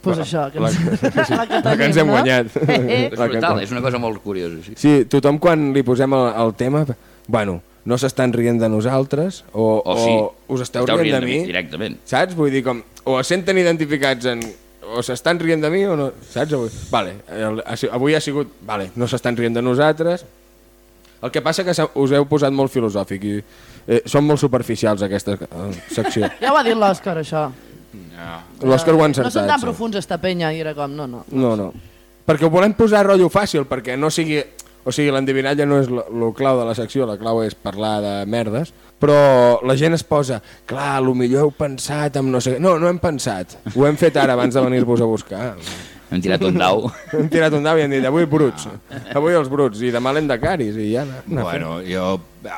Pues això, que ens, la, que, La que ens hem tenim, no? guanyat. Eh, És brutal, és una cosa molt curiosa. Sí. Sí, tothom quan li posem el, el tema, bueno, no s'estan rient de nosaltres o, O sí, us esteu, rient, de mi, Directament. saps? Vull dir, com, o es senten identificats en o s'estan rient de mi o no, saps? Avui, vale, el, avui ha sigut, vale, no s'estan rient de nosaltres. El que passa que us heu posat molt filosòfic i eh, són molt superficials aquesta eh, secció. Ja ho ha dit l'Òscar, això. L'Òscar ho ha No són encertat. tan sí. profuns, esta penya, i era com, no, no. No, no. Perquè ho volem posar rotllo fàcil, perquè no sigui... O sigui, l'endivinalla no és el clau de la secció, la clau és parlar de merdes, però la gent es posa, clar, lo millor heu pensat amb no sé què. No, no hem pensat. Ho hem fet ara abans de venir-vos a buscar. Hem tirat un dau. Hem tirat un dau i hem dit, avui bruts. Avui els bruts, i demà l'hem de caris, i ja anar fent. Bueno, jo,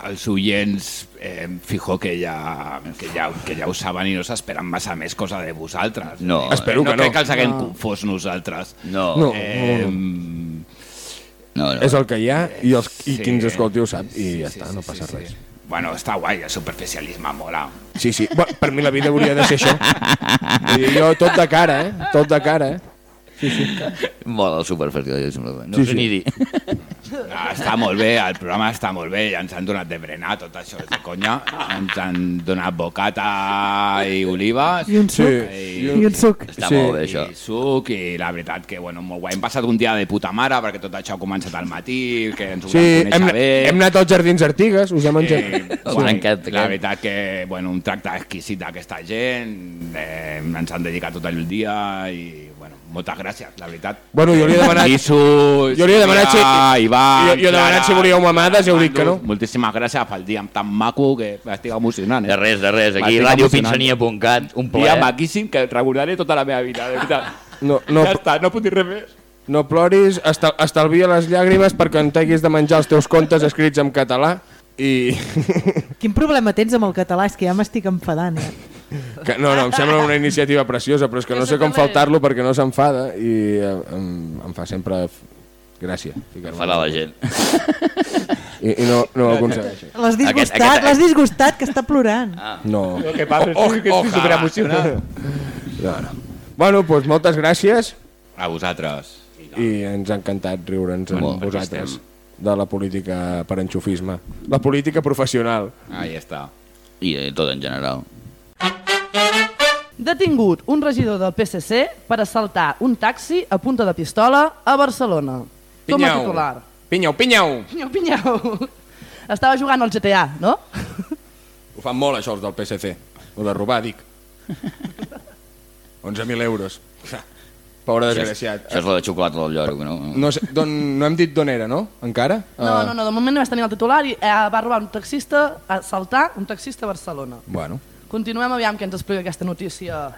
els oients, eh, fijo que ja, que, ja, que ja ho saben i no s'esperen massa més cosa de vosaltres. No. Eh, Espero no que no. crec que els haguem No. confós nosaltres. No, No. no, Eh, no. És el que hi ha, i, els, i Sí. qui ens escolti ho sap, i sí, ja sí, està, sí, no sí, passa sí. res. Bueno, està guai, el superficialisme mola. Sí, sí, bueno, per mi la vida hauria de ser això. Dir, jo tot de cara, eh? Tot de cara, eh? Mola el superficialisme. No Sí, sé sí. ni dir. Ah, està molt bé, el programa està molt bé, ja ens han donat de berenar tot això és de conya, ens han donat bocata i olives I un suc. Sí. I un suc. Està Sí. molt bé, això. i suc i la veritat que bueno, molt guai. Hem passat un dia de puta mare perquè tot això ha començat al matí, que ens ho Sí, vam hem, conèixer bé. hem anat als Jardins Artigues, us hem menjat. Eh, han quedat la veritat que bueno, un tracte exquisit d'aquesta gent, eh, ens han dedicat tot el dia i bueno, moltes gràcies, la veritat. Bueno, jo li he demanat... Jesús, Jo li he demanat si- Ivan, jo- jo he demanat si volíeu mamades i heu dit que no. Moltíssimes gràcies pel dia tan maco que m'estic emocionant. Eh? De res, de res. Aquí, radiopinsania.cat, un Dia plaer. maquíssim que recordaré tota la meva vida, de veritat. No, no, ja està, no puc dir res més. no ploris, estal, estalvia les llàgrimes perquè en t'haguis de menjar els teus contes escrits en català i... Quin problema tens amb el català? És que ja m'estic enfadant, eh? Que, no, no, em sembla una iniciativa preciosa, però és que no sé com faltar-lo perquè no s'enfada i eh, em, em fa sempre gràcia. Farà la gent. I, i no, no ho aconsegueixo. L'has disgustat, aquest- l'has disgustat, que està plorant. Ah. No. Lo que pasa Oh, es que oh, estoy súper emocionado. no, no. Bueno, doncs moltes gràcies A vosaltres. i ens ha encantat riure'ns amb aquí vosaltres estem. de la política per enxufisme. La política professional. Ahí està. I eh, tot en general. Detingut un regidor del PSC per assaltar un taxi a punta de pistola a Barcelona. Com a Pinyau. titular. Pinyau, pinyau. Pinyau, pinyau. Estava jugant al GTA, no? Ho fan molt, això, els del PSC. O de robar, dic. 11.000 euros. Pobre desgraciat. Això és la de xocolata del lloro, no? No, sé, don, no hem dit d'on era, no? Encara? No, Ah, no, no, de moment no vaig tenir el titular i eh, va robar un taxista, a saltar un taxista a Barcelona. Bueno, Continuem aviam què ens explica aquesta notícia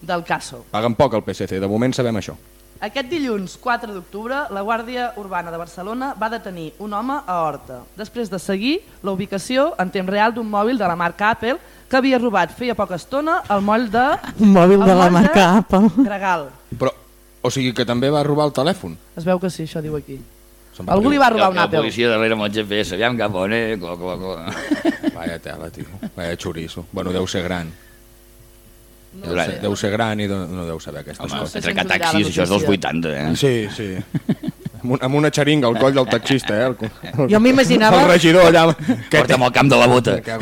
del caso. paguen poc el PSC, de moment sabem això. Aquest dilluns 4 d'octubre, la Guàrdia Urbana de Barcelona va detenir un home a Horta, després de seguir la ubicació en temps real d'un mòbil de la marca Apple que havia robat feia poca estona al moll de... Un mòbil de la marca Apple. Gregal. Però, o sigui que també va robar el telèfon. Es veu que sí, això diu aquí. Algú li va robar un Apple. policia darrere amb el GPS, aviam cap on, eh? Clo, clo, clo. Vaya tela, tio. Vaya xoriço. Bueno, deu ser gran. No Deu, ser, deu ser gran i de, no deu saber aquestes Home, coses. entre la taxis, això és dels notícia. 80, eh? Sí, sí. Amb, un, amb una xeringa al coll del taxista, eh? El, el, Jo m'imaginava- El regidor allà... Que Porta'm al camp de la bota. Que.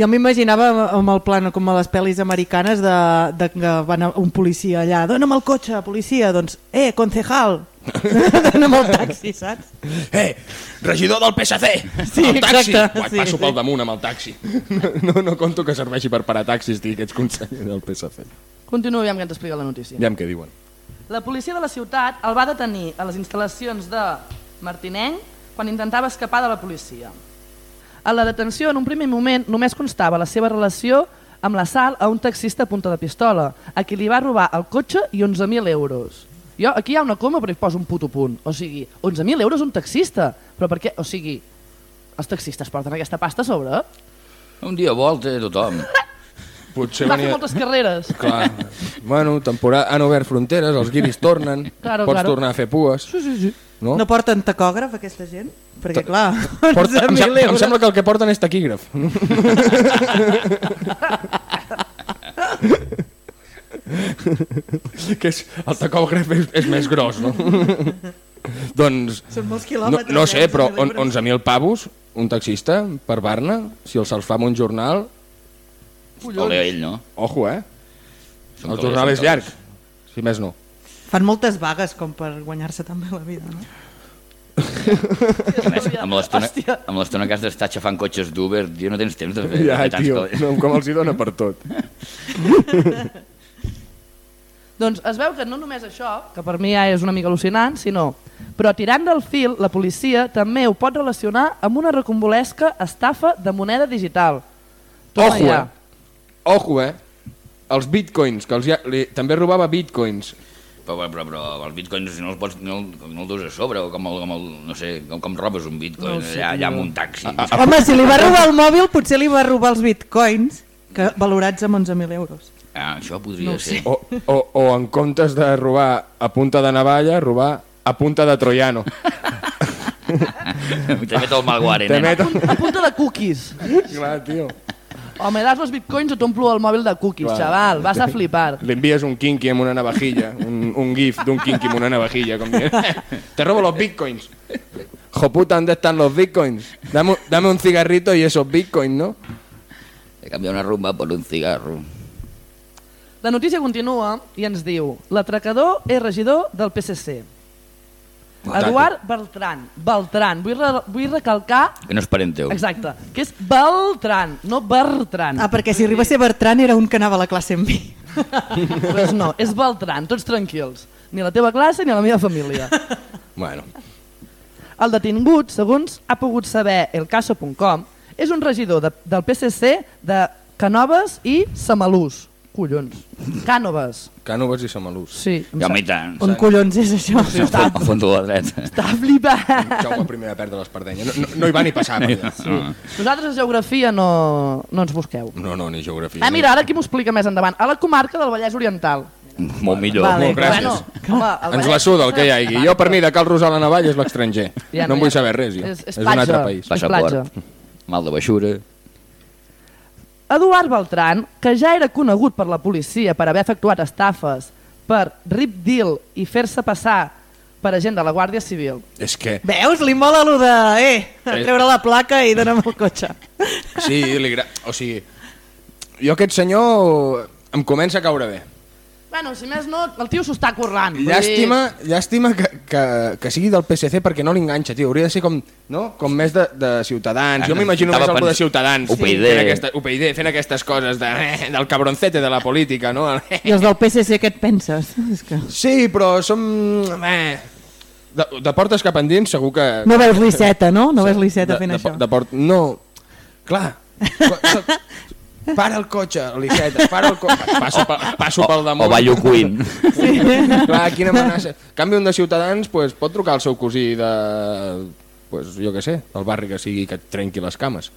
Jo m'imaginava amb el plan com a les pel·lis americanes de, de que van a un policia allà, dona'm el cotxe, policia, doncs, eh, concejal, dona'm el taxi, saps? Eh, regidor del PSC! Sí, el taxi! exacte, Uai, sí, passo sí. pel damunt amb el taxi. No, no conto que serveixi per parar taxis, dir que ets conseller del PSC. Continua aviam què ens explica la notícia. Aviam què diuen. La policia de la ciutat el va detenir a les instal·lacions de Martinenc quan intentava escapar de la policia. A la detenció, en un primer moment, només constava la seva relació amb l'assalt a un taxista a punta de pistola, a qui li va robar el cotxe i 11.000 euros. Jo, aquí hi ha una coma però hi poso un puto punt. O sigui, 11.000 euros un taxista. Però per què? O sigui, els taxistes porten aquesta pasta a sobre? Un dia volta tothom. Potser Va fer moltes carreres. Clar. Bueno, temporada... han obert fronteres, els guiris tornen, Claro, pots claro. tornar a fer pues. Sí, sí, sí. No? No porten tacògraf aquesta gent? Perquè clar, Porta, em, 11.000 sem em euros. sembla que el que porten és taquígraf. que és, el tacògraf és, és més gros, no? doncs, Són molts no, quilòmetres. no eh, sé, però 11.000 on, euros. 11.000 pavos, un taxista, per Barna, si els se'ls fa amb un jornal, Ole ell, no? ojo, eh? Són El jornal és llarg, si més no. Fan moltes vagues com per guanyar-se també la vida, no? Més, amb l'estona Hòstia. amb l'estona que has d'estar xafant cotxes d'Uber, tio, no tens temps de fer, Ja, tio, no, com els hi dona per tot. Doncs es veu que no només això, que per mi ja és una mica al·lucinant, sinó, però tirant del fil, la policia també ho pot relacionar amb una recombolesca estafa de moneda digital. Toma Ojo, ja. eh? Ojo, eh? Els bitcoins, que els ha, li, també robava bitcoins. Però, però, però, els bitcoins no els, pots, no, no el dus a sobre, o com el, com el no sé, com, com robes un bitcoin, No sé, allà, allà amb un taxi. Home, si li va robar el mòbil, potser li va robar els bitcoins, que valorats amb 11.000 euros. Ah, això podria No ser. O, o, o en comptes de robar a punta de navalla, robar a punta de troiano. Te meto el malguare, Te meto... A punta de cookies. Clar, tio. O me das los bitcoins o t'omplo el mòbil de cookies, Clar. xaval. Vas a flipar. Le envías un kinky amb una navajilla, un, un gif d'un kinky amb una navajilla. Com dient, Te robo los bitcoins. Jo puta, ¿dónde están los bitcoins? Dame, un- dame un cigarrito y esos bitcoins, ¿no? He canviat una rumba per un cigarro. La notícia continua i ens diu l'atracador és regidor del PSC. Eduard Beltran. Beltran. Vull, re vull recalcar... Que no és parent teu. Exacte. Que és Beltran, no Bertran. Ah, perquè si arriba a ser Bertran era un que anava a la classe amb mi. Pues no, és Beltran, tots tranquils. Ni la teva classe ni la meva família. Bueno, El detingut, segons ha pogut saber elcaso.com, és un regidor de, del PSC de Canoves i Samalús. Collons. Cànoves. Cànoves i Samalús. Sí. Ja, home, i tant. On collons és això? Al fons de la dreta. Està flipant. Jaume primer de perdre l'Espardenya. No, no, no hi va ni passar. Per allà. No. Nosaltres a geografia no, no ens busqueu. No, no, ni geografia. Ah, mira, ara qui m'ho explica més endavant. A la comarca del Vallès Oriental. Molt millor. Vale. Molt gràcies. Bueno, home, Ens la suda el que hi hagi. Jo, per mi, de Cal Rosal a Navall és l'estranger. Ja no en no, vull ja. saber res, jo. És- és és un altre platja. país. És Passaport. platja. Mal de baixura. Eduard Beltran, que ja era conegut per la policia per haver efectuat estafes per rip deal i fer-se passar per agent de la Guàrdia Civil. És que, Veus? Li mola allò de... Eh, treure la placa i dona'm el cotxe. sí, li gra... o sigui, jo aquest senyor em comença a caure bé. Bueno, si més no, el tio s'ho està currant. Llàstima, llàstima que, que, que sigui del PSC perquè no l'enganxa, tio. Hauria de ser com, no? com més de, de Ciutadans. Jo m'imagino més algú de Ciutadans. UPyD. Fent, aquesta, UPyD, fent aquestes coses de, del cabroncete de la política, no? I els del PSC, què et penses? És que... Sí, però som... Eh, de, de portes cap endins segur que... No veus l'Iceta, no? No veus l'Iceta de, fent de, això. De port... No, clar. Para el cotxe, l'Iceta, para el cotxe. Passo, pel, passo pel damunt. O ballo Queen. Sí. Clar, quina amenaça. En canvi, un de Ciutadans pues, pot trucar al seu cosí de... Pues, jo què sé, del barri que sigui que et trenqui les cames.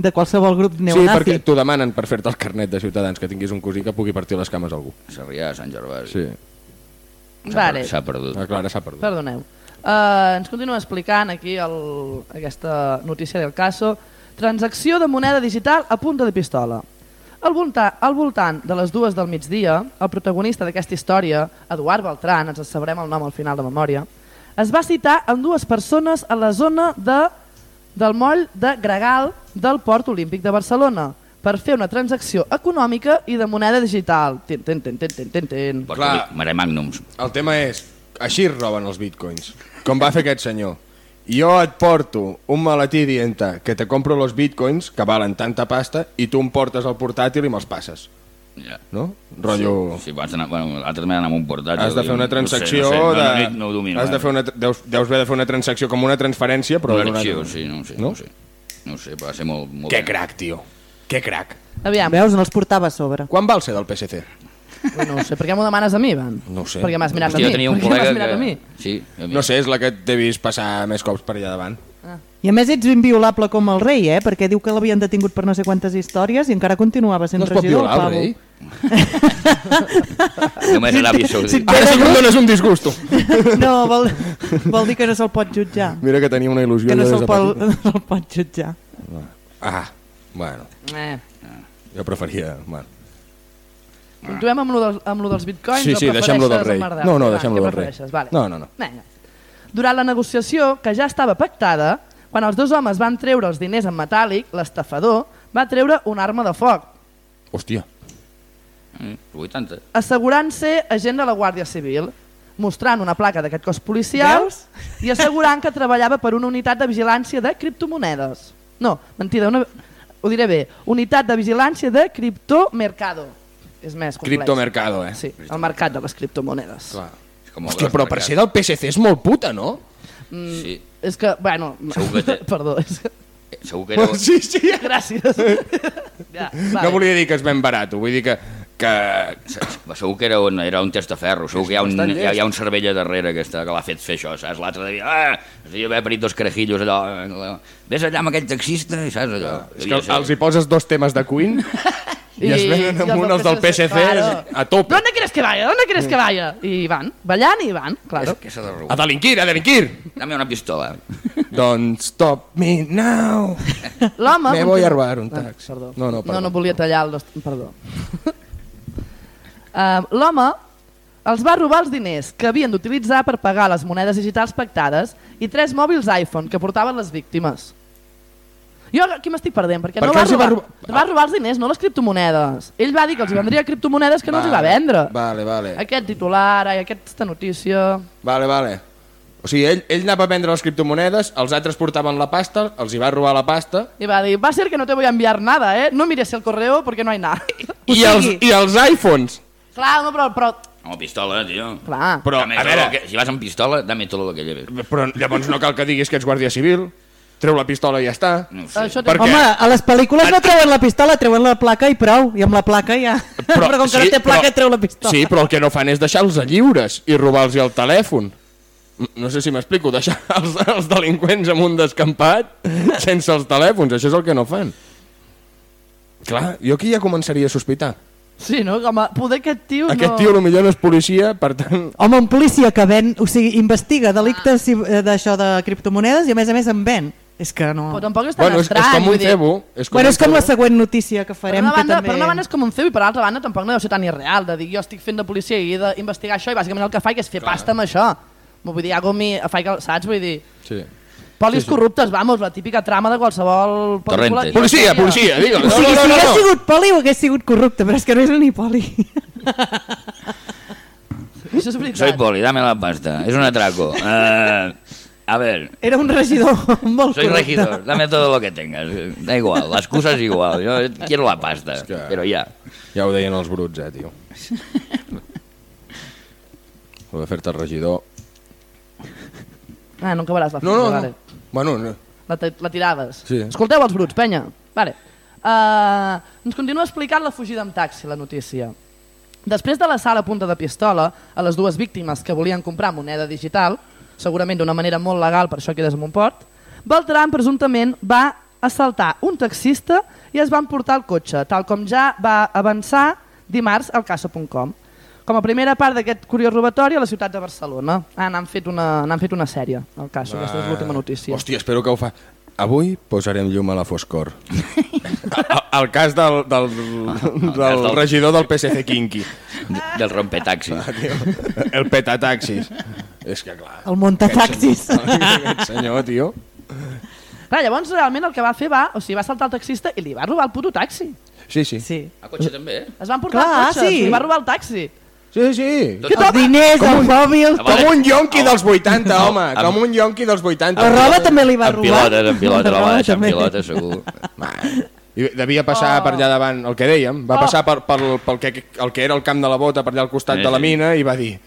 De qualsevol grup Sí, neonazi. perquè t'ho demanen per fer-te el carnet de Ciutadans, que tinguis un cosí que pugui partir les cames a algú. Sarrià, Sant Gervasi. Sí. S'ha Vale. per- S'ha perdut. La Clara s'ha perdut. Perdoneu. Uh, ens continua explicant aquí el, aquesta notícia del caso. Transacció de moneda digital a punta de pistola. Al, volta, al voltant de les dues del migdia, el protagonista d'aquesta història, Eduard Beltran, ens en sabrem el nom al final de memòria, es va citar amb dues persones a la zona de, del moll de Gregal del Port Olímpic de Barcelona per fer una transacció econòmica i de moneda digital. Tin, tin, tin, tin, tin, tin, tin. Porta Clar. Mare Magnums. El tema és, així roben els bitcoins, com va fer aquest senyor. Jo et porto un maletí dient que te compro los bitcoins, que valen tanta pasta, i tu em portes el portàtil i me'ls passes. Ja. No? Rotllo... Sí, vas anar, bueno, l'altre també anar amb un portàtil. Has de fer una No sé, transacció no sé, no, de... No, no, ho domino. has de eh? fer una, deus, deus haver de fer una transacció com una transferència, però... Una elecció, sí, no ho sé. No? No? ho sé. No ho sé, va ser molt... molt Que crac, tio. Que crac. Aviam, Veus, no els portava a sobre. Quan val ser del PSC? No ho sé, per què m'ho demanes a mi, Ivan? No ho sé. Perquè m'has mirat Hòstia, a mi. tenia un Per què m'has col·lega mirat a mi? que... Sí, a mi. No sé, és la que t'he vist passar més cops per allà davant. I a més ets inviolable com el rei, eh? Perquè diu que l'havien detingut per no sé quantes històries i encara continuava sent No es pot regidor. violar el pavo. rei? Només a Aràbia Saudita. Ara sí que em dones un disgusto. No, vol, vol dir que no se'l pot jutjar. Mira que tenia una il·lusió. Que no jo se'l de pot, petit. no se'l pot jutjar. Ah, bueno, Eh. jo preferia... Bueno. Continuem amb lo, del, amb lo dels bitcoins Sí, o sí, deixem-lo del prefereixes rei. emmerdar-te? No, no, deixem-lo del rei. Vale. No, no, no. Vinga. Durant la negociació, que ja estava pactada, quan els dos homes van treure els diners en metàl·lic, l'estafador va treure una arma de foc, Hòstia. Mm, 80. assegurant ser agent de la Guàrdia Civil, mostrant una placa d'aquest cos policial Veus? i assegurant que treballava per una unitat de vigilància de criptomonedes. No, mentida, una, ho diré bé. Unitat de vigilància de criptomercado. És més complex. Criptomercado, eh? Sí, el mercat de les criptomonedes. Clar. Com Hòstia, però per ser del PSC és molt puta, no? Sí, És que, bueno... Segur que té- Perdó, és que... segur que era... Sí, sí. Gràcies. ja, vale. No volia dir que és ben barat, vull dir que... que... Segur que era un, era un testaferro, segur que hi ha un, hi ha, hi ha un cervell a darrere que, està, que l'ha fet fer això, saps? L'altre devia... Ah, devia haver parit dos carajillos allò... allò. Ves allà amb aquell taxista i saps allò. És que els hi poses dos temes de Queen i, es venen i amb un els del PSC a tope. ¿Dónde crees que vaya? ¿Dónde crees que vaya? I van, ballant i van, claro. Què s'ha de A delinquir, a delinquir! Dame una pistola. Don't stop me now. L'home... Me voy a robar un taxi. Ah, perdó. No, no, perdó. No, no volia tallar el... Perdó. uh, L'home els va robar els diners que havien d'utilitzar per pagar les monedes digitals pactades i tres mòbils iPhone que portaven les víctimes. Jo aquí m'estic perdent, perquè Per no va hi va robar, robar- va robar els diners, no les criptomonedes. Ell va dir que els vendria criptomonedes que no els hi va vendre. Vale, vale. Aquest titular, ai, aquesta notícia... Vale, vale. O sigui, ell, ell anava a vendre les criptomonedes, els altres portaven la pasta, els hi va robar la pasta, I va dir, va ser que no te voy a enviar nada, eh? No mires el correo porque no hay nada. i, sigui- els, i els iPhones. Clar, no, però, però... Amb pistola, tio. Clar. Però, a veure, que- si vas amb pistola, dame todo lo que lleves. però llavors no cal que diguis que ets guàrdia civil, treu la pistola i ja està. No sé. Això Per té... què? Home, a les pel·lícules no treuen la pistola, treuen la placa i prou. I amb la placa ja... Però, com que no té placa, treu la pistola. Sí, però el que no fan és deixar-los a lliures i robar-los el telèfon. No sé si m'explico, deixar els, els delinqüents en un descampat sense els telèfons, això és el que no fan. Clar, jo aquí ja començaria a sospitar. Sí, no? Com a... Poder aquest tio Aquest no... tio potser no és policia, per tant... Home, un policia que ven, o sigui, investiga delictes eh, d'això de criptomonedes i a més a més en ven. És que no... Però tampoc és tan Bueno, és, és estrany, com vull un cebo. És com Bueno, és com la següent notícia que Per farem, una, banda, que també... per una banda és com un cebo i per l'altra banda tampoc no deu ser tan irreal de dir jo estic fent de policia i he d'investigar això i bàsicament el que faig és fer pasta amb això. Vull dir, hago mi... Faig, saps? Vull dir... Sí. Polis corruptes, vamos, la típica trama de qualsevol pel·lícula. Torrentes. Policia, policia, digue'l. O No, sigui, no, si no, hagués no. sigut poli ho hagués sigut corrupte, però és que no és ni poli. Això és veritat. Soy poli, dame la pasta. Es un atraco. Eh, a ver, Era un regidor molt soy correcte. regidor, dame todo lo que tengas. Da igual, la excusa es igual. Yo quiero la pasta, que- pero ya. Ja ho deien els bruts, eh, tio. Ho de fer-te regidor... Ah, no acabaràs la No, no, vale. no. Bueno, no. La, la tiraves. Sí. Escolteu els bruts, penya. Vale. Uh, ens continua explicant la fugida amb taxi, la notícia. Després de la sala punta de pistola a les dues víctimes que volien comprar moneda digital, segurament d'una manera molt legal, per això quedes en un port, Beltran presumptament va assaltar un taxista i es van portar el cotxe, tal com ja va avançar dimarts al Casa.com. Com a primera part d'aquest curiós robatori a la ciutat de Barcelona. Ah, n'han fet, una, n'han fet una sèrie, al cas, aquesta és l'última notícia. Hòstia, espero que ho fa... Avui posarem llum a la foscor. el, el cas del, del, del, del- regidor del PSC Kinky. Del rompetaxis. El petataxis. És que clar... El muntataxis. Aquest senyor, tio... Clar, llavors realment el que va fer va, o sigui, va saltar el taxista i li va robar el puto taxi. Sí, sí. Sí. A cotxe també, eh? Es van portar Clar, el cotxe, sí. li va robar el taxi. Sí, sí. Els diners, el mòbil... Ah, Com un yonqui dels 80, home. Com un yonqui dels 80. La roba també li va En robar. pilotes, en pilotes, la va deixar en també. pilotes, segur. I devia passar Oh. per allà davant, el que dèiem, va Oh. passar per, per, pel que, el que era el camp de la bota, per allà al costat Sí, de la sí. mina, i va dir,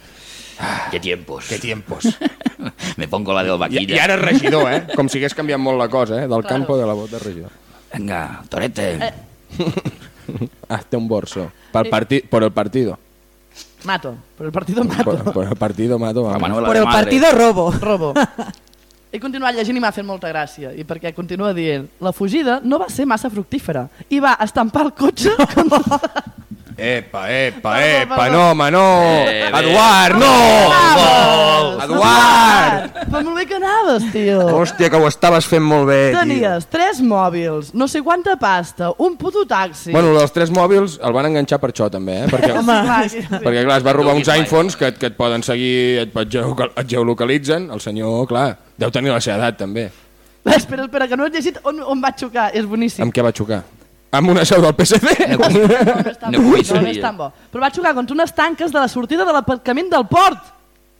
Qué tiempos. que tiempos. Me pongo la del I, vaquilla. I ara regidor, eh? Com si hagués canviat molt la cosa, eh? Del Claro. campo de la bota a regidor. Venga, Torete. Eh. Hazte un borso. Por, parti por el partido. Mato, por el partido mato. Por, por el partido mato. La vamos. Manuela Por de el madre. partido robo. Robo. He continuat llegint i m'ha fet molta gràcia, i perquè continua dient la fugida no va ser massa fructífera i va estampar el cotxe contra... Epa, epa, epa, perdó. no, home, no! Eh, bé. Eduard, no! Eduard! Per molt bé que anaves, tio. Hòstia, que ho estaves fent molt bé, tio. Tenies tres mòbils, no sé quanta pasta, un puto taxi. Bueno, dels tres mòbils el van enganxar per això, també, eh? Perquè, Home, perquè clar, es va robar uns iPhones que, et- que et poden seguir, et, et, et geolocalitzen. El senyor, clar, deu tenir la seva edat, també. Espera, espera, que no he llegit on, on va xocar, és boníssim. Amb què va xocar? Amb una seu del PSC? No, no és tan No bo, no, coincidia. no és tan bo. Però va xocar contra unes tanques de la sortida de l'aparcament del port.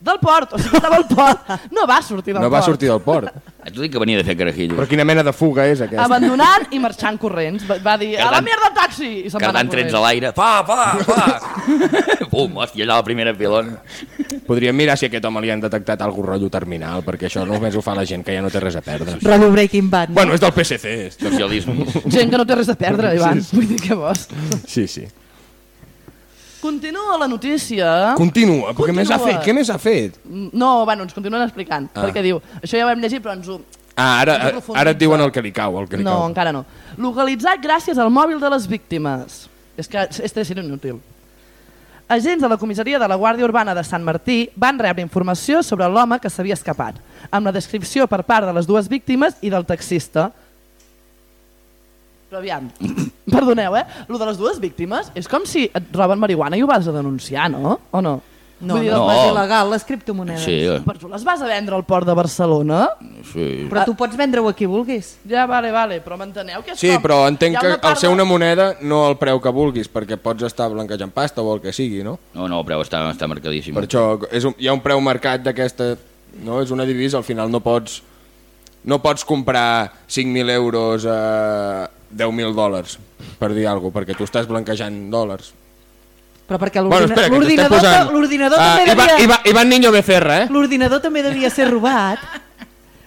Del port, o sigui, estava al port. No va sortir del No port. va sortir del port. A tu dic que venia de fer carajillos. Però quina mena de fuga és aquesta? Abandonant i marxant corrents. Va, va dir, a la merda el taxi! I se'n va anar Cardant trets a l'aire. Pa, pa, pa. Pum, hòstia, allà la primera pilona. Podríem mirar si a aquest home li han detectat algú rotllo terminal, perquè això només ho fa la gent que ja no té res a perdre. Rotllo Breaking Bad. no? Bueno, és del PSC. és- Socialisme. Gent que no té res a perdre, Ivan. Vull dir que vols. Sí, sí. Continua la notícia. Continua, però què més ha Continua. fet? Què més ha fet? No, bueno, ens continuen explicant. Ah. Perquè diu, això ja ho hem llegit, però ens ho... Ah, ara, profundizar. ara et diuen el que li cau, el que li No, cau. encara no. Localitzat gràcies al mòbil de les víctimes. És que este és inútil. Agents de la comissaria de la Guàrdia Urbana de Sant Martí van rebre informació sobre l'home que s'havia escapat, amb la descripció per part de les dues víctimes i del taxista. Però aviam, perdoneu, eh? Lo de les dues víctimes és com si et roben marihuana i ho vas a denunciar, no? O no? No, Vull dir, no, no. és il·legal, les criptomonedes. Sí, eh, Però tu les vas a vendre al port de Barcelona? sí. Però tu pots vendre-ho a qui vulguis. Ja, vale, vale, però m'enteneu que és Sí, com... però entenc que al ser una moneda no el preu que vulguis, perquè pots estar blanquejant pasta o el que sigui, no? No, no, però està, està marcadíssim. Per això és un, hi ha un preu marcat d'aquesta... No? És una divisa, al final no pots... No pots comprar 5.000 euros a 10.000 dòlars, per dir alguna cosa, perquè tu estàs blanquejant dòlars. Però perquè Bueno, espera, l'ordinador posant... l'ordinador Ah, també Ivan, devia... Ivan, Ivan Niño Becerra, eh? L'ordinador també devia ser robat.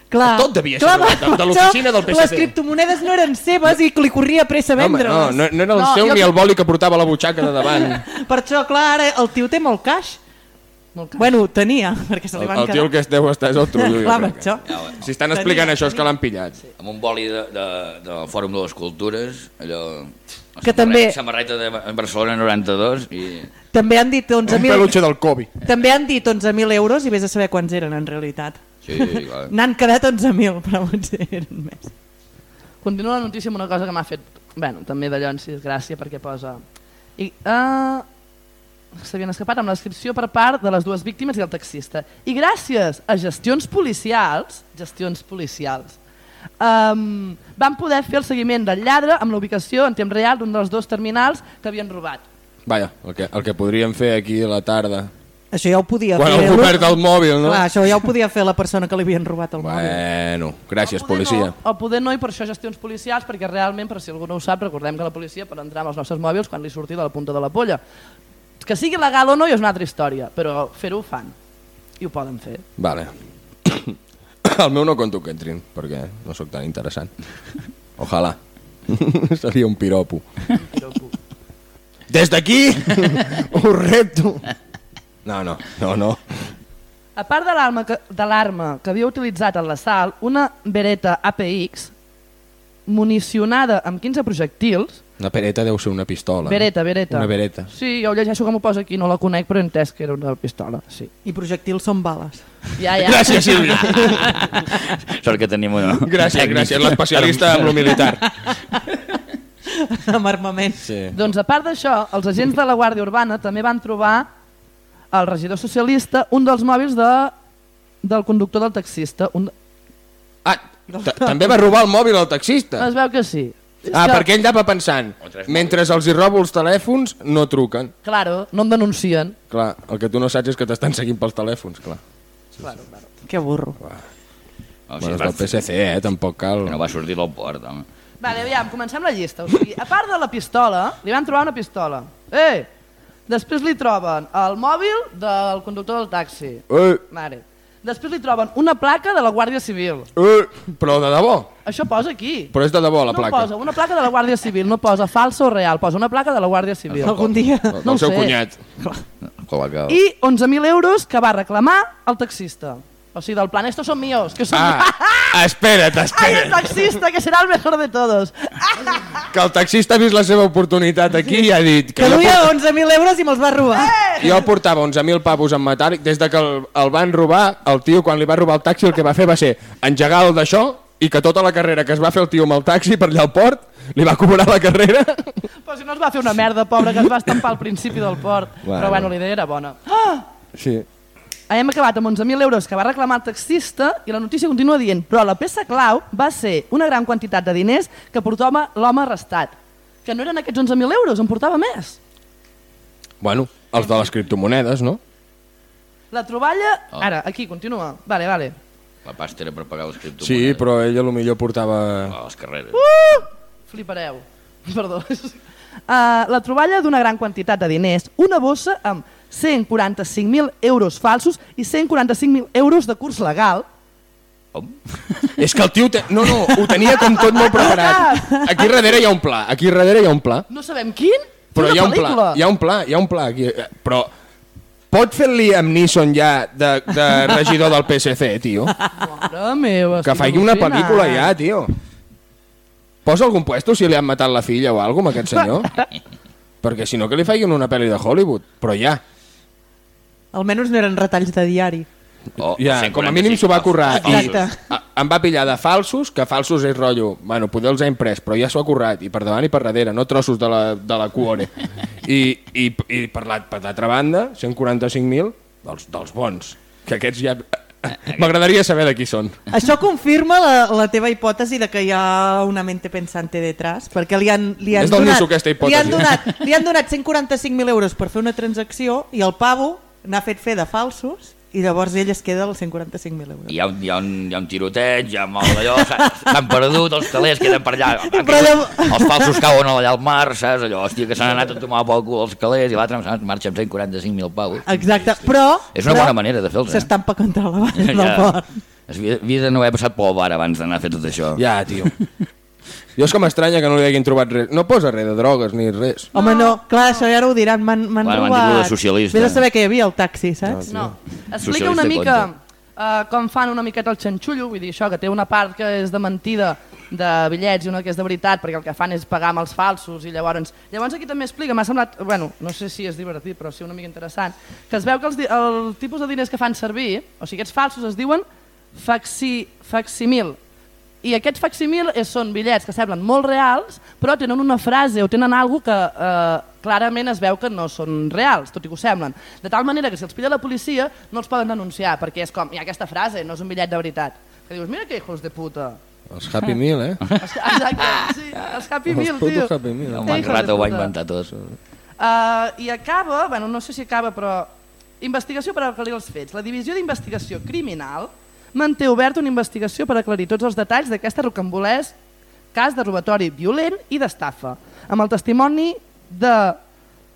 Clar, Tot devia ser clar, robat, de- de l'oficina del PSC. Les criptomonedes no eren seves i li corria pressa No, vendre-les. no, no, no era el No, seu jo ni el boli que portava la butxaca de davant. Per això, clar, ara el tio té molt caix. Bueno, tenia, perquè se li El, van el quedar. tio el que es deu estar és el trullo. jo Clar, això. Si estan explicant això és que l'han pillat. Amb un boli de, de, del Fòrum de les Cultures, allò... Que també- Samarreta de Barcelona 92 i... També han dit Un 11.000 peluche del Kobe. també han dit 11.000 euros i vés a saber quants eren en realitat. Sí, clar. N'han quedat 11.000, però potser eren més. Continua la notícia amb una cosa que m'ha fet... Bueno, també d'allò en si és gràcia perquè posa... I, uh, S'havien escapat amb la descripció per part de les dues víctimes i el taxista. I gràcies a gestions policials, gestions policials, um, van poder fer el seguiment del lladre amb la ubicació en temps real d'un dels dos terminals que havien robat. Vaja, el que, el que podríem fer aquí a la tarda Això ja ho podia Quan fer... algú perd el mòbil, no? Clar, això ja ho podia fer la persona que li havien robat el mòbil. Bueno, gràcies, O policia. No, o poder no, i per això gestions policials, perquè realment, per si algú no ho sap, recordem que la policia per entrar amb els nostres mòbils quan li surti de la punta de la polla. Que sigui legal o no ja és una altra història, però fer-ho ho fan. I ho poden fer. Vale. El meu no conto que entrin, perquè no sóc tan interessant. Ojalà. Seria un piropo. Des d'aquí ho repto. No, no, no, no. A part de l'arma que, que havia utilitzat en l'assalt, una Beretta APX municionada amb 15 projectils, Una pereta deu ser una pistola. Beretta, Beretta. Una bereta. Sí, jo ho llegeixo com ho posa aquí, no la conec, però he entès que era una pistola, sí. I projectils són bales. Ja, ja. Gràcies, Sílvia. Sort que tenim una... Gràcies, gràcies. L'especialista en lo militar. amb armament. Sí. Doncs a part d'això, els agents de la Guàrdia Urbana també van trobar el regidor socialista un dels mòbils de, del conductor del taxista. Un... Ah, ta- també va robar el mòbil al taxista. Es veu que sí. Ah, que, perquè ell anava pensant, mentre els hi robo els telèfons, no truquen. Claro, no em denuncien. Clar, el que tu no saps és que t'estan seguint pels telèfons, clar. Que burro. Oh, Bueno, és del PSC, eh? Tampoc cal... que no va sortir del port, home. Vale, aviam, comencem la llista. O sigui, a part de la pistola, li van trobar una pistola. Eh! Després li troben el mòbil del conductor del taxi. Eh, Vale. Després li troben una placa de la Guàrdia Civil. eh, però de debò. Això posa aquí. Però és de debò, la no placa. posa una placa de la Guàrdia Civil, no posa falsa o real, posa una placa de la Guàrdia Civil. Algun dia... Del No ho seu sé. cunyat. I 11.000 euros que va reclamar el taxista. O sigui, del plan, estos son míos, que son... Ah, espera't, Ai, el espera't. taxista, que serà el mejor de todos. Que el taxista ha vist la seva oportunitat aquí i ha dit que Que duia port... 11.000 euros i me'ls va robar. jo portava 11.000 pavos en metàl·lic. Des de que el, el van robar, el tio, quan li va robar el taxi, el que va fer va ser engegar el d'això i que tota la carrera que es va fer el tio amb el taxi per allà al port, li va cobrar la carrera. Però si no es va fer una merda, pobre, que es va estampar al principi del port. Bueno. Però bueno, la idea era bona. Sí. Hem acabat amb 11.000 euros que va reclamar el taxista i la notícia continua dient però la peça clau va ser una gran quantitat de diners que portava l'home arrestat. Que no eren aquests 11.000 euros, en portava més. Bueno, els de les criptomonedes, no? La troballa... Oh. Ara, aquí, continua. Vale, vale. La pasta era per pagar les criptomonedes. Sí, però ell a lo millor portava... A les carreres. Flipareu. Perdó. Uh, la troballa d'una gran quantitat de diners, una bossa amb 145.000 euros falsos i 145.000 euros de curs legal. Com? És que el tio... Te... No, no, ho tenia com tot molt preparat. Aquí darrere hi ha un pla, aquí darrere hi ha un pla. No sabem quin? Però hi ha un pla, hi ha un pla, hi ha un pla aquí. Però pot fer el Liam Neeson ja de, de regidor del PSC, tio? Mare meva, Que faci una pel·lícula ja, tio. Posa algun puesto si li han matat la filla o alguna amb aquest senyor. Perquè si no que li facin una pel·li de Hollywood. Però ja, Almenys no eren retalls de diari. Oh, ja 145 com a mínim s'ho va currar. I a- em va pillar de falsos, que falsos és rotllo. Bueno, poder els ha imprès, però ja s'ho ha currat. I per davant i per darrere, no trossos de la, de la cuore. I, i, i per la- per l'altra banda, 145.000 dels, dels bons. Que aquests ja... M'agradaria saber de qui són. Això confirma la, la teva hipòtesi de que hi ha una mente pensante detrás, perquè li han, li han És donat, li han donat, li han donat 145.000 euros per fer una transacció i el pavo n'ha fet fer de falsos i llavors ell es queda els 145.000 euros. Hi ha, un, hi, ha un, hi ha un tiroteig, hi ha molt d'allò, s'ha- s'han perdut, els calés queden per allà, Però llavors- els falsos cauen allà al mar, saps? Allò, hòstia, que s'han anat a tomar pel cul els calés i l'altre marxa amb 145.000 pavos. Exacte, però... És una però bona manera de fer-los, eh? S'estampa contra la vall del port. Es havia, havia de no haver passat pel bar abans d'anar a fer tot això. Ja, tio. Jo és que m'estranya que no li hagin trobat res. No posa res de drogues ni res. Home, no, clar, això ja ara ho diran, m'han m'han Bueno, m'han robat. tingut de socialista. Vés a saber que hi havia al taxi, saps? No. Explica Socialista una mica uh, com fan una miqueta el xanxullo, vull dir això, que té una part que és de mentida de bitllets i una que és de veritat, perquè el que fan és pagar amb els falsos i llavors... Llavors aquí també explica, m'ha semblat, bueno, no sé si és divertit, però sí una mica interessant, que es veu que els, el tipus de diners que fan servir, o sigui, aquests falsos es diuen faxi, facsimil, i aquests facsimil és, són bitllets que semblen molt reals, però tenen una frase o tenen alguna que eh, clarament es veu que no són reals, tot i que ho semblen. De tal manera que si els pilla la policia no els poden denunciar, perquè és com, hi ha aquesta frase, no és un bitllet de veritat. Que dius, mira que hijos de puta. Els Happy Meal, eh? Els- Exacte, sí, els Happy Els Meal, tio. Happy Meal. El Manrata ho va inventar tot. Uh, I acaba, bueno, no sé si acaba, però Investigació per aclarir els fets. La Divisió d'Investigació Criminal manté oberta una investigació per aclarir tots els detalls d'aquesta rocambolès cas de robatori violent i d'estafa, amb el testimoni de,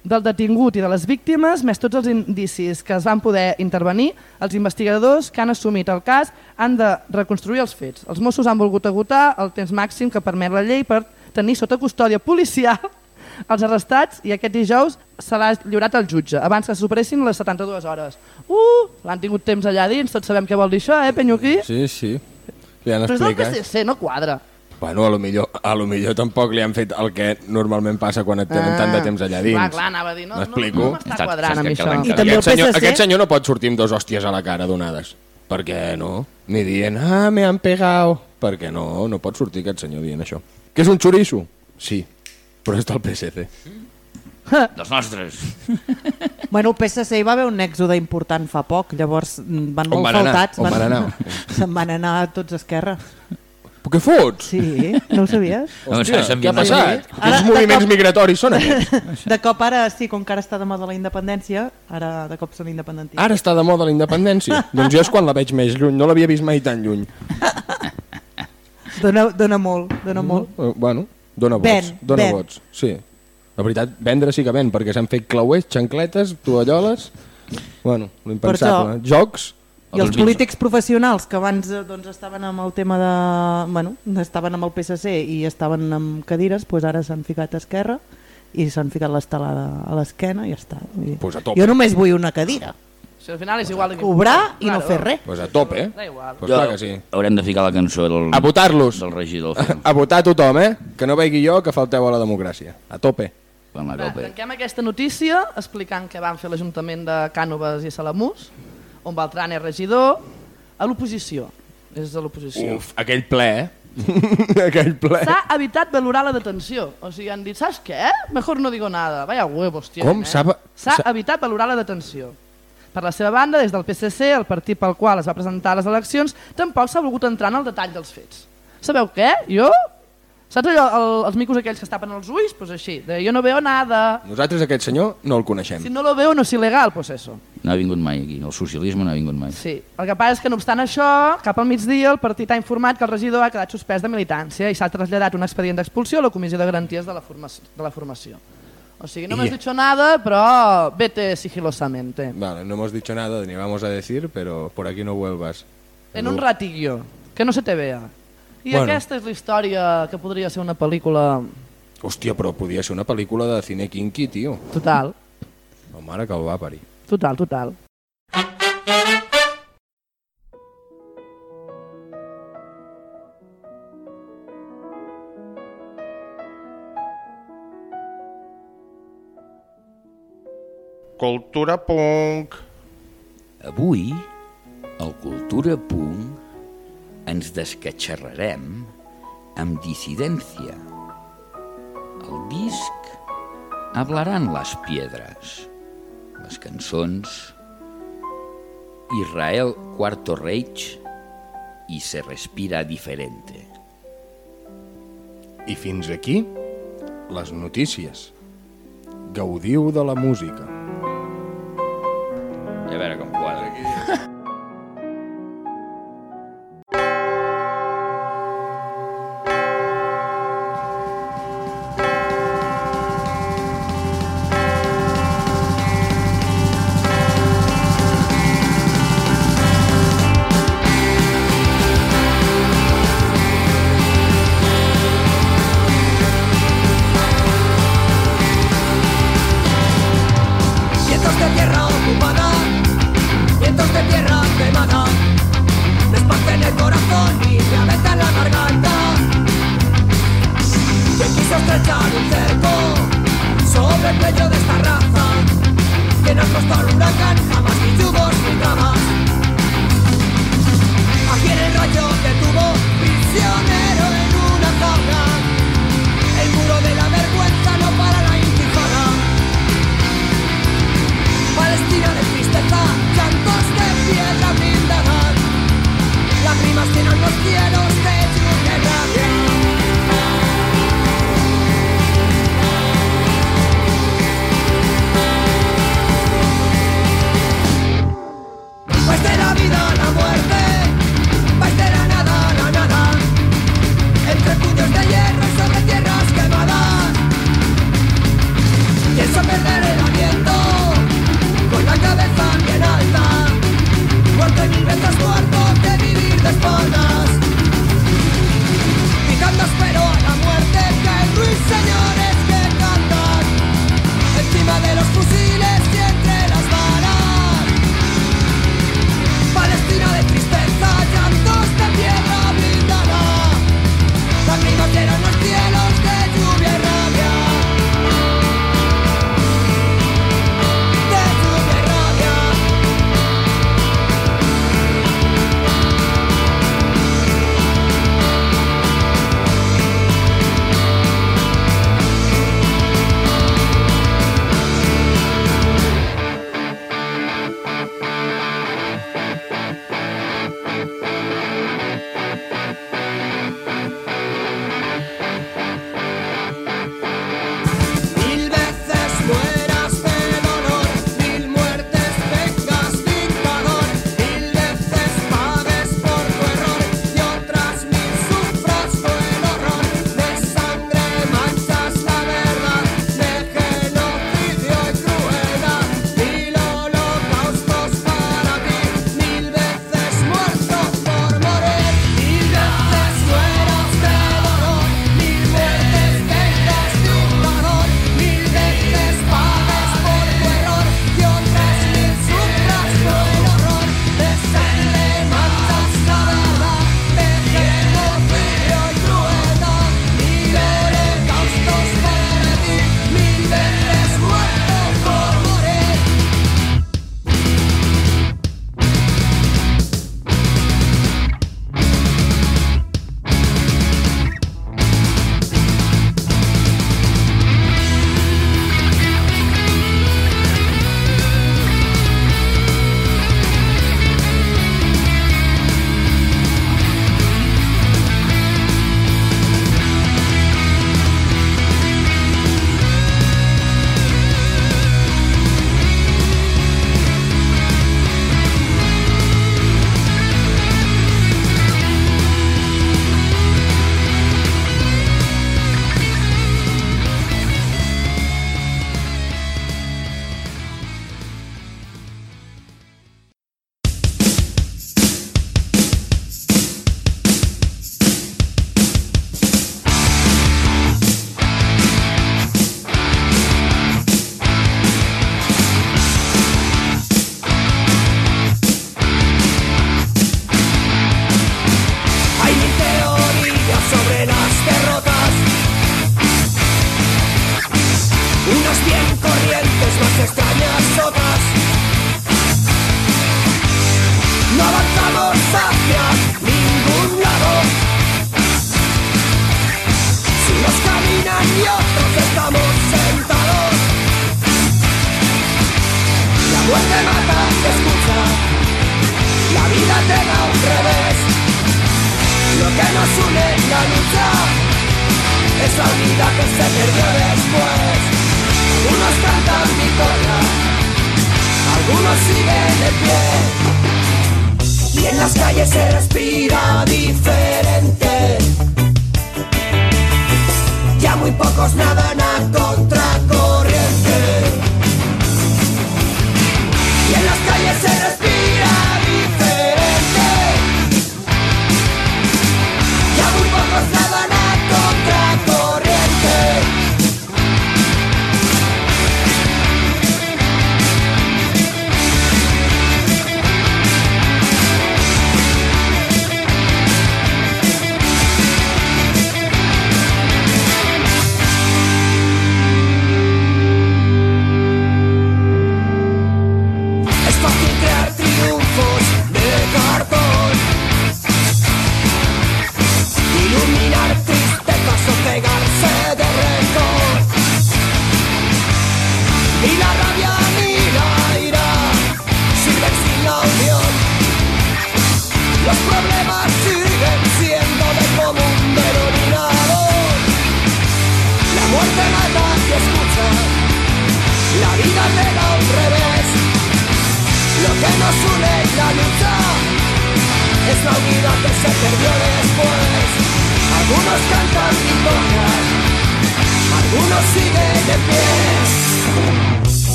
del detingut i de les víctimes, més tots els indicis que es van poder intervenir, els investigadors que han assumit el cas han de reconstruir els fets. Els Mossos han volgut agotar el temps màxim que permet la llei per tenir sota custòdia policial els arrestats i aquest dijous se l'ha lliurat al jutge, abans que se superessin les 72 hores. Uh, l'han tingut temps allà dins, tots sabem què vol dir això, eh, Penyuquí? Sí, sí. Han Però és explicat. PSC, no quadra. Bueno, a lo, millor, a lo millor tampoc li han fet el que normalment passa quan et tenen tant de temps allà dins. Clar, clar, anava a dir, no, no, no m'està Saps- quadrant saps amb això. I també el aquest, senyor, PSC... aquest senyor no pot sortir amb dos hòsties a la cara donades. Per què no? Ni dient, ah, me han pegado. Perquè no, no pot sortir aquest senyor dient això. Que és un xoriço? Sí, però és del PSC. Dels nostres. Bueno, el PSC hi va haver un èxode important fa poc, llavors mm, van On molt van faltats. On van anar? Se'n van anar tots a esquerra. Però què fots? Sí, no ho sabies? No, Hòstia, s'han què ha passat? Ara, Quins de moviments cop- migratoris són aquests? De cop ara sí, com que ara està de moda la independència, ara de cop són independentistes. Ara està de moda la independència. doncs jo és quan la veig més lluny. No l'havia vist mai tan lluny. Dona, dona molt, dona molt. Eh, Bueno, dona vots. Ven, dona ven. vots, sí. La veritat, vendre sí que ven, perquè s'han fet clauers, xancletes, tovalloles... Bueno, l'impensable. Jocs, I els polítics professionals que abans eh, doncs, estaven amb el tema de... Bueno, estaven amb el PSC i estaven amb cadires, doncs ara s'han ficat a esquerra i s'han ficat l'estelada a l'esquena i ja està. Dir, Pues a tope. jo només vull una cadira. Si al final és igual... Cobrar i no Claro. fer res. pues a tope, eh? Pues clar que sí. Haurem de ficar la cançó del, A votar-los. del regidor. film. A votar tothom, eh? Que no vegi jo que falteu a la democràcia. A tope. Quan la Va, copa. tanquem aquesta notícia explicant què van fer l'Ajuntament de Cànoves i Salamús, on Beltran és regidor, a l'oposició. És de l'oposició. Uf, aquell ple, eh? aquell ple. S'ha evitat valorar la detenció. O sigui, han dit, saps què? Mejor no digo nada. Vaya huevos, tio. Com Eh? s'ha- evitat valorar la detenció. Per la seva banda, des del PSC, el partit pel qual es va presentar a les eleccions, tampoc s'ha volgut entrar en el detall dels fets. Sabeu què? Jo? Saps allò, el, els micos aquells que es tapen els ulls? Doncs pues així, de jo no veo nada. Nosaltres aquest senyor no el coneixem. Si no lo veo, no és il·legal, pues eso. No ha vingut mai aquí. El socialisme no ha vingut mai. Sí. El que passa és que, no obstant això, cap al migdia el partit ha informat que el regidor ha quedat suspès de militància i s'ha traslladat un expedient d'expulsió a la Comissió de Garanties de la, formació, de la Formació. O sigui, no m'has dicho nada, però vete sigilosamente. Vale, no hemos dicho nada ni vamos a decir, pero por aquí no vuelvas. En un ratillo, que no se te vea. I Bueno. aquesta és la història que podria ser una pel·lícula Hòstia, però podia ser una pel·lícula de cine kinky, tio. total, La mare que el va parir. total, total. Cultura punk. Avui, al Cultura Punk, ens descatxerrarem amb dissidència. El disc Hablarán las piedras. Les cançons Israel Cuarto Reich i Se respira diferente. I fins aquí, les notícies. Gaudiu de la música.